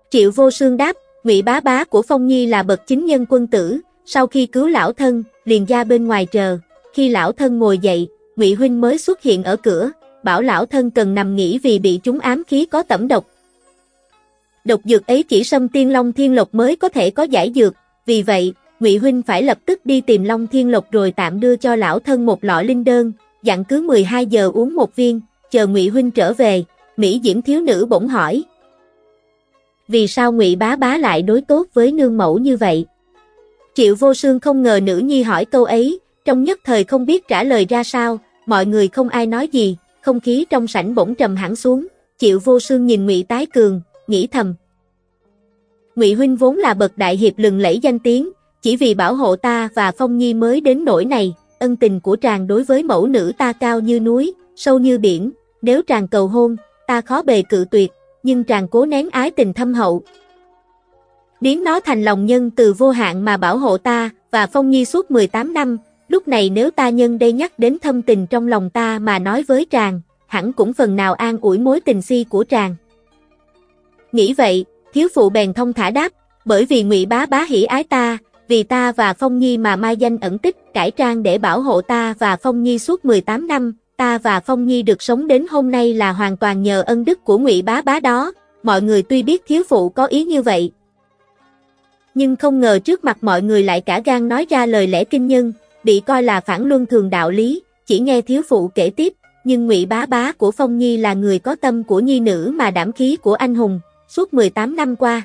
Triệu vô sương đáp, Ngụy bá bá của Phong Nhi là bậc chính nhân quân tử, sau khi cứu lão thân, liền ra bên ngoài chờ. Khi lão thân ngồi dậy, Ngụy huynh mới xuất hiện ở cửa, bảo lão thân cần nằm nghỉ vì bị chúng ám khí có tẩm độc. Độc dược ấy chỉ xâm tiên long thiên lộc mới có thể có giải dược, vì vậy, Ngụy huynh phải lập tức đi tìm Long Thiên Lộc rồi tạm đưa cho lão thân một lọ linh đơn, dặn cứ 12 giờ uống một viên, chờ Ngụy huynh trở về. Mỹ Diễm thiếu nữ bỗng hỏi: Vì sao Ngụy bá bá lại đối tốt với nương mẫu như vậy? Triệu Vô Sương không ngờ nữ nhi hỏi câu ấy, trong nhất thời không biết trả lời ra sao, mọi người không ai nói gì, không khí trong sảnh bỗng trầm hẳn xuống. Triệu Vô Sương nhìn Ngụy Tái Cường, nghĩ thầm: Ngụy huynh vốn là bậc đại hiệp lừng lẫy danh tiếng, chỉ vì bảo hộ ta và Phong Nhi mới đến nỗi này, ân tình của tràng đối với mẫu nữ ta cao như núi, sâu như biển, nếu tràng cầu hôn, ta khó bề cự tuyệt, nhưng tràng cố nén ái tình thâm hậu. Biến nó thành lòng nhân từ vô hạn mà bảo hộ ta và Phong Nhi suốt 18 năm, lúc này nếu ta nhân đây nhắc đến thâm tình trong lòng ta mà nói với tràng, hẳn cũng phần nào an ủi mối tình si của tràng. Nghĩ vậy, thiếu phụ bèn thông thả đáp, bởi vì ngụy bá bá hỉ ái ta, vì ta và Phong Nhi mà mai danh ẩn tích, cải trang để bảo hộ ta và Phong Nhi suốt 18 năm, ta và Phong Nhi được sống đến hôm nay là hoàn toàn nhờ ân đức của ngụy bá bá đó, mọi người tuy biết thiếu phụ có ý như vậy. Nhưng không ngờ trước mặt mọi người lại cả gan nói ra lời lẽ kinh nhân, bị coi là phản luân thường đạo lý, chỉ nghe thiếu phụ kể tiếp, nhưng ngụy bá bá của Phong Nhi là người có tâm của nhi nữ mà đảm khí của anh hùng, suốt 18 năm qua.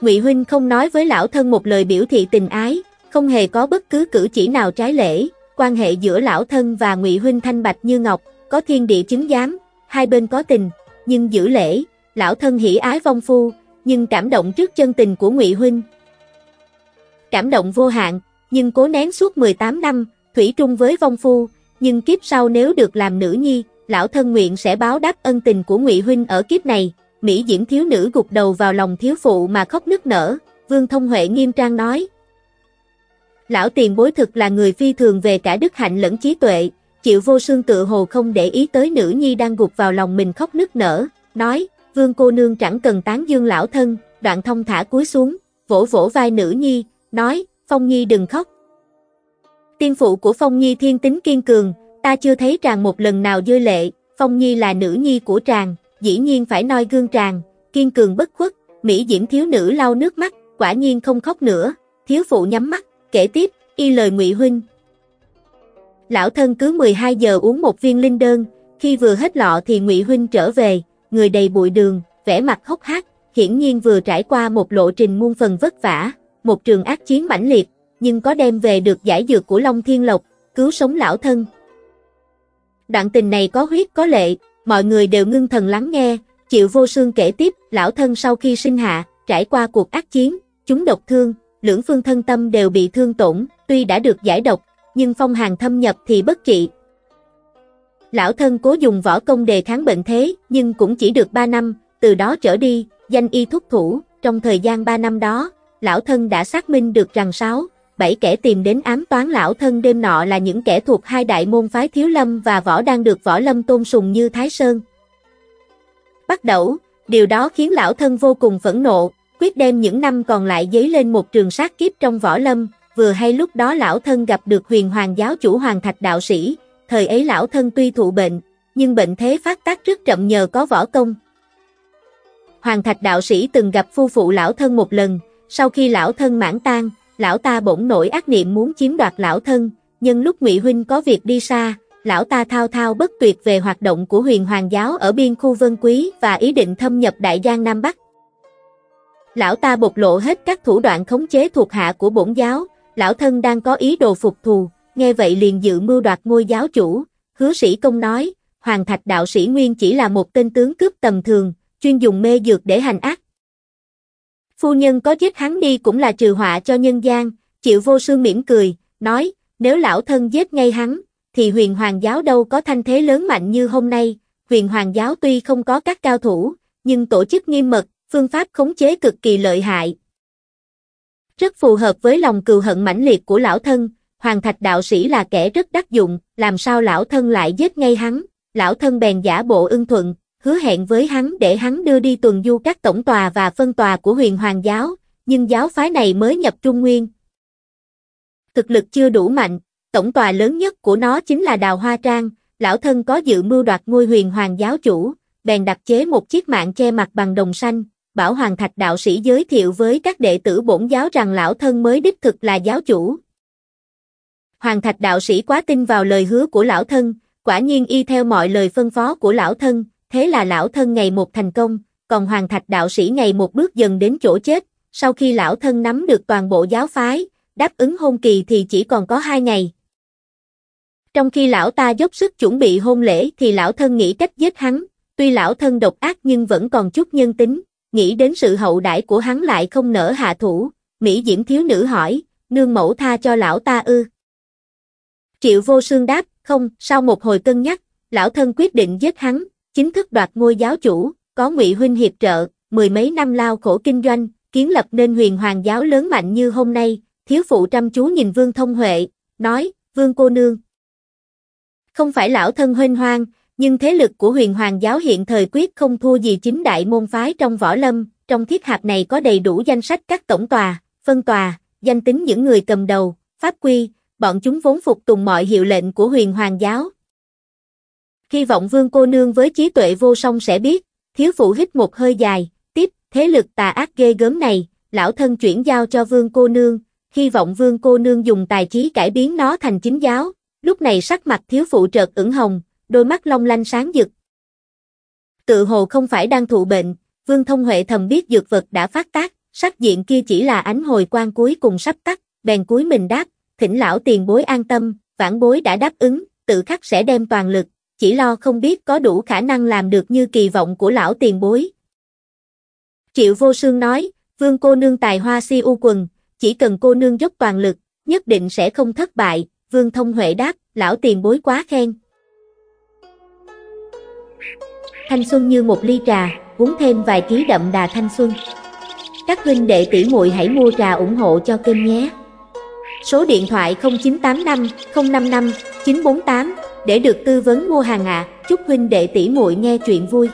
Ngụy huynh không nói với lão thân một lời biểu thị tình ái, không hề có bất cứ cử chỉ nào trái lễ, quan hệ giữa lão thân và Ngụy huynh thanh bạch như ngọc, có thiên địa chứng giám, hai bên có tình, nhưng giữ lễ, lão thân hỉ ái vong phu, nhưng cảm động trước chân tình của Ngụy huynh. Cảm động vô hạn, nhưng cố nén suốt 18 năm, thủy trung với vong phu, nhưng kiếp sau nếu được làm nữ nhi, lão thân nguyện sẽ báo đáp ân tình của Ngụy huynh ở kiếp này. Mỹ Diễm thiếu nữ gục đầu vào lòng thiếu phụ mà khóc nức nở, Vương Thông Huệ nghiêm trang nói. Lão tiền bối thực là người phi thường về cả đức hạnh lẫn trí tuệ, chịu vô sương tự hồ không để ý tới nữ nhi đang gục vào lòng mình khóc nức nở, nói, Vương cô nương chẳng cần tán dương lão thân, đoạn thông thả cúi xuống, vỗ vỗ vai nữ nhi, nói, Phong Nhi đừng khóc. Tiên phụ của Phong Nhi thiên tính kiên cường, ta chưa thấy tràng một lần nào rơi lệ, Phong Nhi là nữ nhi của tràng, dĩ nhiên phải noi gương tràng, kiên cường bất khuất, Mỹ Diễm thiếu nữ lau nước mắt, quả nhiên không khóc nữa, thiếu phụ nhắm mắt, kể tiếp, y lời ngụy huynh. Lão thân cứ 12 giờ uống một viên linh đơn, khi vừa hết lọ thì ngụy huynh trở về, người đầy bụi đường, vẻ mặt hốc hác, hiển nhiên vừa trải qua một lộ trình muôn phần vất vả, một trường ác chiến mãnh liệt, nhưng có đem về được giải dược của Long Thiên Lộc, cứu sống lão thân. Đoạn tình này có huyết có lệ, mọi người đều ngưng thần lắng nghe, chịu vô xương kể tiếp, lão thân sau khi sinh hạ, trải qua cuộc ác chiến, chúng độc thương, lưỡng phương thân tâm đều bị thương tổn, tuy đã được giải độc, nhưng phong hàn thâm nhập thì bất trị. Lão thân cố dùng võ công đề kháng bệnh thế, nhưng cũng chỉ được 3 năm, từ đó trở đi, danh y thúc thủ, trong thời gian 3 năm đó, lão thân đã xác minh được rằng sáu, bảy kẻ tìm đến ám toán lão thân đêm nọ là những kẻ thuộc hai đại môn phái thiếu lâm và võ đang được võ lâm tôn sùng như Thái Sơn. Bắt đầu, điều đó khiến lão thân vô cùng phẫn nộ, quyết đem những năm còn lại dấy lên một trường sát kiếp trong võ lâm, vừa hay lúc đó lão thân gặp được huyền hoàng giáo chủ hoàng thạch đạo sĩ, thời ấy lão thân tuy thụ bệnh, nhưng bệnh thế phát tác rất chậm nhờ có võ công. Hoàng thạch đạo sĩ từng gặp phu phụ lão thân một lần, sau khi lão thân mãn tan, lão ta bỗng nổi ác niệm muốn chiếm đoạt lão thân, nhưng lúc Ngụy huynh có việc đi xa, lão ta thao thao bất tuyệt về hoạt động của huyền hoàng giáo ở biên khu Vân Quý và ý định thâm nhập Đại Giang Nam Bắc. Lão ta bộc lộ hết các thủ đoạn khống chế thuộc hạ của bổn giáo, lão thân đang có ý đồ phục thù, nghe vậy liền dự mưu đoạt ngôi giáo chủ, hứa sĩ công nói, Hoàng Thạch đạo sĩ Nguyên chỉ là một tên tướng cướp tầm thường, chuyên dùng mê dược để hành ác, Phu nhân có giết hắn đi cũng là trừ họa cho nhân gian, chịu vô sương mỉm cười, nói, nếu lão thân giết ngay hắn, thì huyền hoàng giáo đâu có thanh thế lớn mạnh như hôm nay, huyền hoàng giáo tuy không có các cao thủ, nhưng tổ chức nghiêm mật, phương pháp khống chế cực kỳ lợi hại. Rất phù hợp với lòng cừu hận mãnh liệt của lão thân, hoàng thạch đạo sĩ là kẻ rất đắc dụng, làm sao lão thân lại giết ngay hắn, lão thân bèn giả bộ ưng thuận, hứa hẹn với hắn để hắn đưa đi tuần du các tổng tòa và phân tòa của huyền hoàng giáo, nhưng giáo phái này mới nhập Trung Nguyên. Thực lực chưa đủ mạnh, tổng tòa lớn nhất của nó chính là Đào Hoa Trang, lão thân có dự mưu đoạt ngôi huyền hoàng giáo chủ, bèn đặt chế một chiếc mạng che mặt bằng đồng xanh, bảo hoàng thạch đạo sĩ giới thiệu với các đệ tử bổn giáo rằng lão thân mới đích thực là giáo chủ. Hoàng thạch đạo sĩ quá tin vào lời hứa của lão thân, quả nhiên y theo mọi lời phân phó của lão thân, thế là lão thân ngày một thành công, còn hoàng thạch đạo sĩ ngày một bước dần đến chỗ chết, sau khi lão thân nắm được toàn bộ giáo phái, đáp ứng hôn kỳ thì chỉ còn có hai ngày. Trong khi lão ta dốc sức chuẩn bị hôn lễ thì lão thân nghĩ cách giết hắn, tuy lão thân độc ác nhưng vẫn còn chút nhân tính, nghĩ đến sự hậu đãi của hắn lại không nỡ hạ thủ, Mỹ Diễm thiếu nữ hỏi, nương mẫu tha cho lão ta ư. Triệu vô sương đáp, không, sau một hồi cân nhắc, lão thân quyết định giết hắn, chính thức đoạt ngôi giáo chủ, có Ngụy huynh hiệp trợ, mười mấy năm lao khổ kinh doanh, kiến lập nên huyền hoàng giáo lớn mạnh như hôm nay, thiếu phụ chăm chú nhìn Vương Thông Huệ, nói, Vương cô nương. Không phải lão thân huynh hoang, Nhưng thế lực của huyền hoàng giáo hiện thời quyết không thua gì chính đại môn phái trong võ lâm, trong thiết hạp này có đầy đủ danh sách các tổng tòa, phân tòa, danh tính những người cầm đầu, pháp quy, bọn chúng vốn phục tùng mọi hiệu lệnh của huyền hoàng giáo. Khi vọng vương cô nương với trí tuệ vô song sẽ biết, thiếu phụ hít một hơi dài, tiếp, thế lực tà ác ghê gớm này, lão thân chuyển giao cho vương cô nương, hy vọng vương cô nương dùng tài trí cải biến nó thành chính giáo, lúc này sắc mặt thiếu phụ trợt ửng hồng, đôi mắt long lanh sáng rực. Tự hồ không phải đang thụ bệnh, vương thông huệ thầm biết dược vật đã phát tác, sắc diện kia chỉ là ánh hồi quan cuối cùng sắp tắt, bèn cuối mình đáp, thỉnh lão tiền bối an tâm, vãn bối đã đáp ứng, tự khắc sẽ đem toàn lực, chỉ lo không biết có đủ khả năng làm được như kỳ vọng của lão tiền bối. Triệu vô sương nói, vương cô nương tài hoa si u quần, chỉ cần cô nương dốc toàn lực, nhất định sẽ không thất bại, vương thông huệ đáp, lão tiền bối quá khen. Thanh xuân như một ly trà, uống thêm vài ký đậm đà thanh xuân. Các huynh đệ tỷ muội hãy mua trà ủng hộ cho kênh nhé. Số điện thoại 0985 055 948 để được tư vấn mua hàng ạ. À. Chúc huynh đệ tỷ muội nghe chuyện vui.